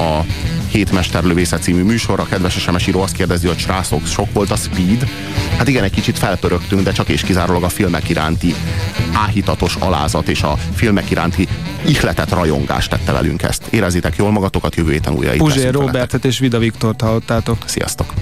a Hétmesterlövészet című műsor. A kedves SMS író azt kérdezi, hogy srácok, sok volt a speed. Hát igen, egy kicsit felpörögtünk, de csak és kizárólag a filmek iránti áhítatos alázat és a filmek iránti ihletett rajongást tette velünk ezt. Érezitek jól magatokat, jövő héten újra itt Puzsér. Robertet és Vida Viktort hallottátok. Sziasztok!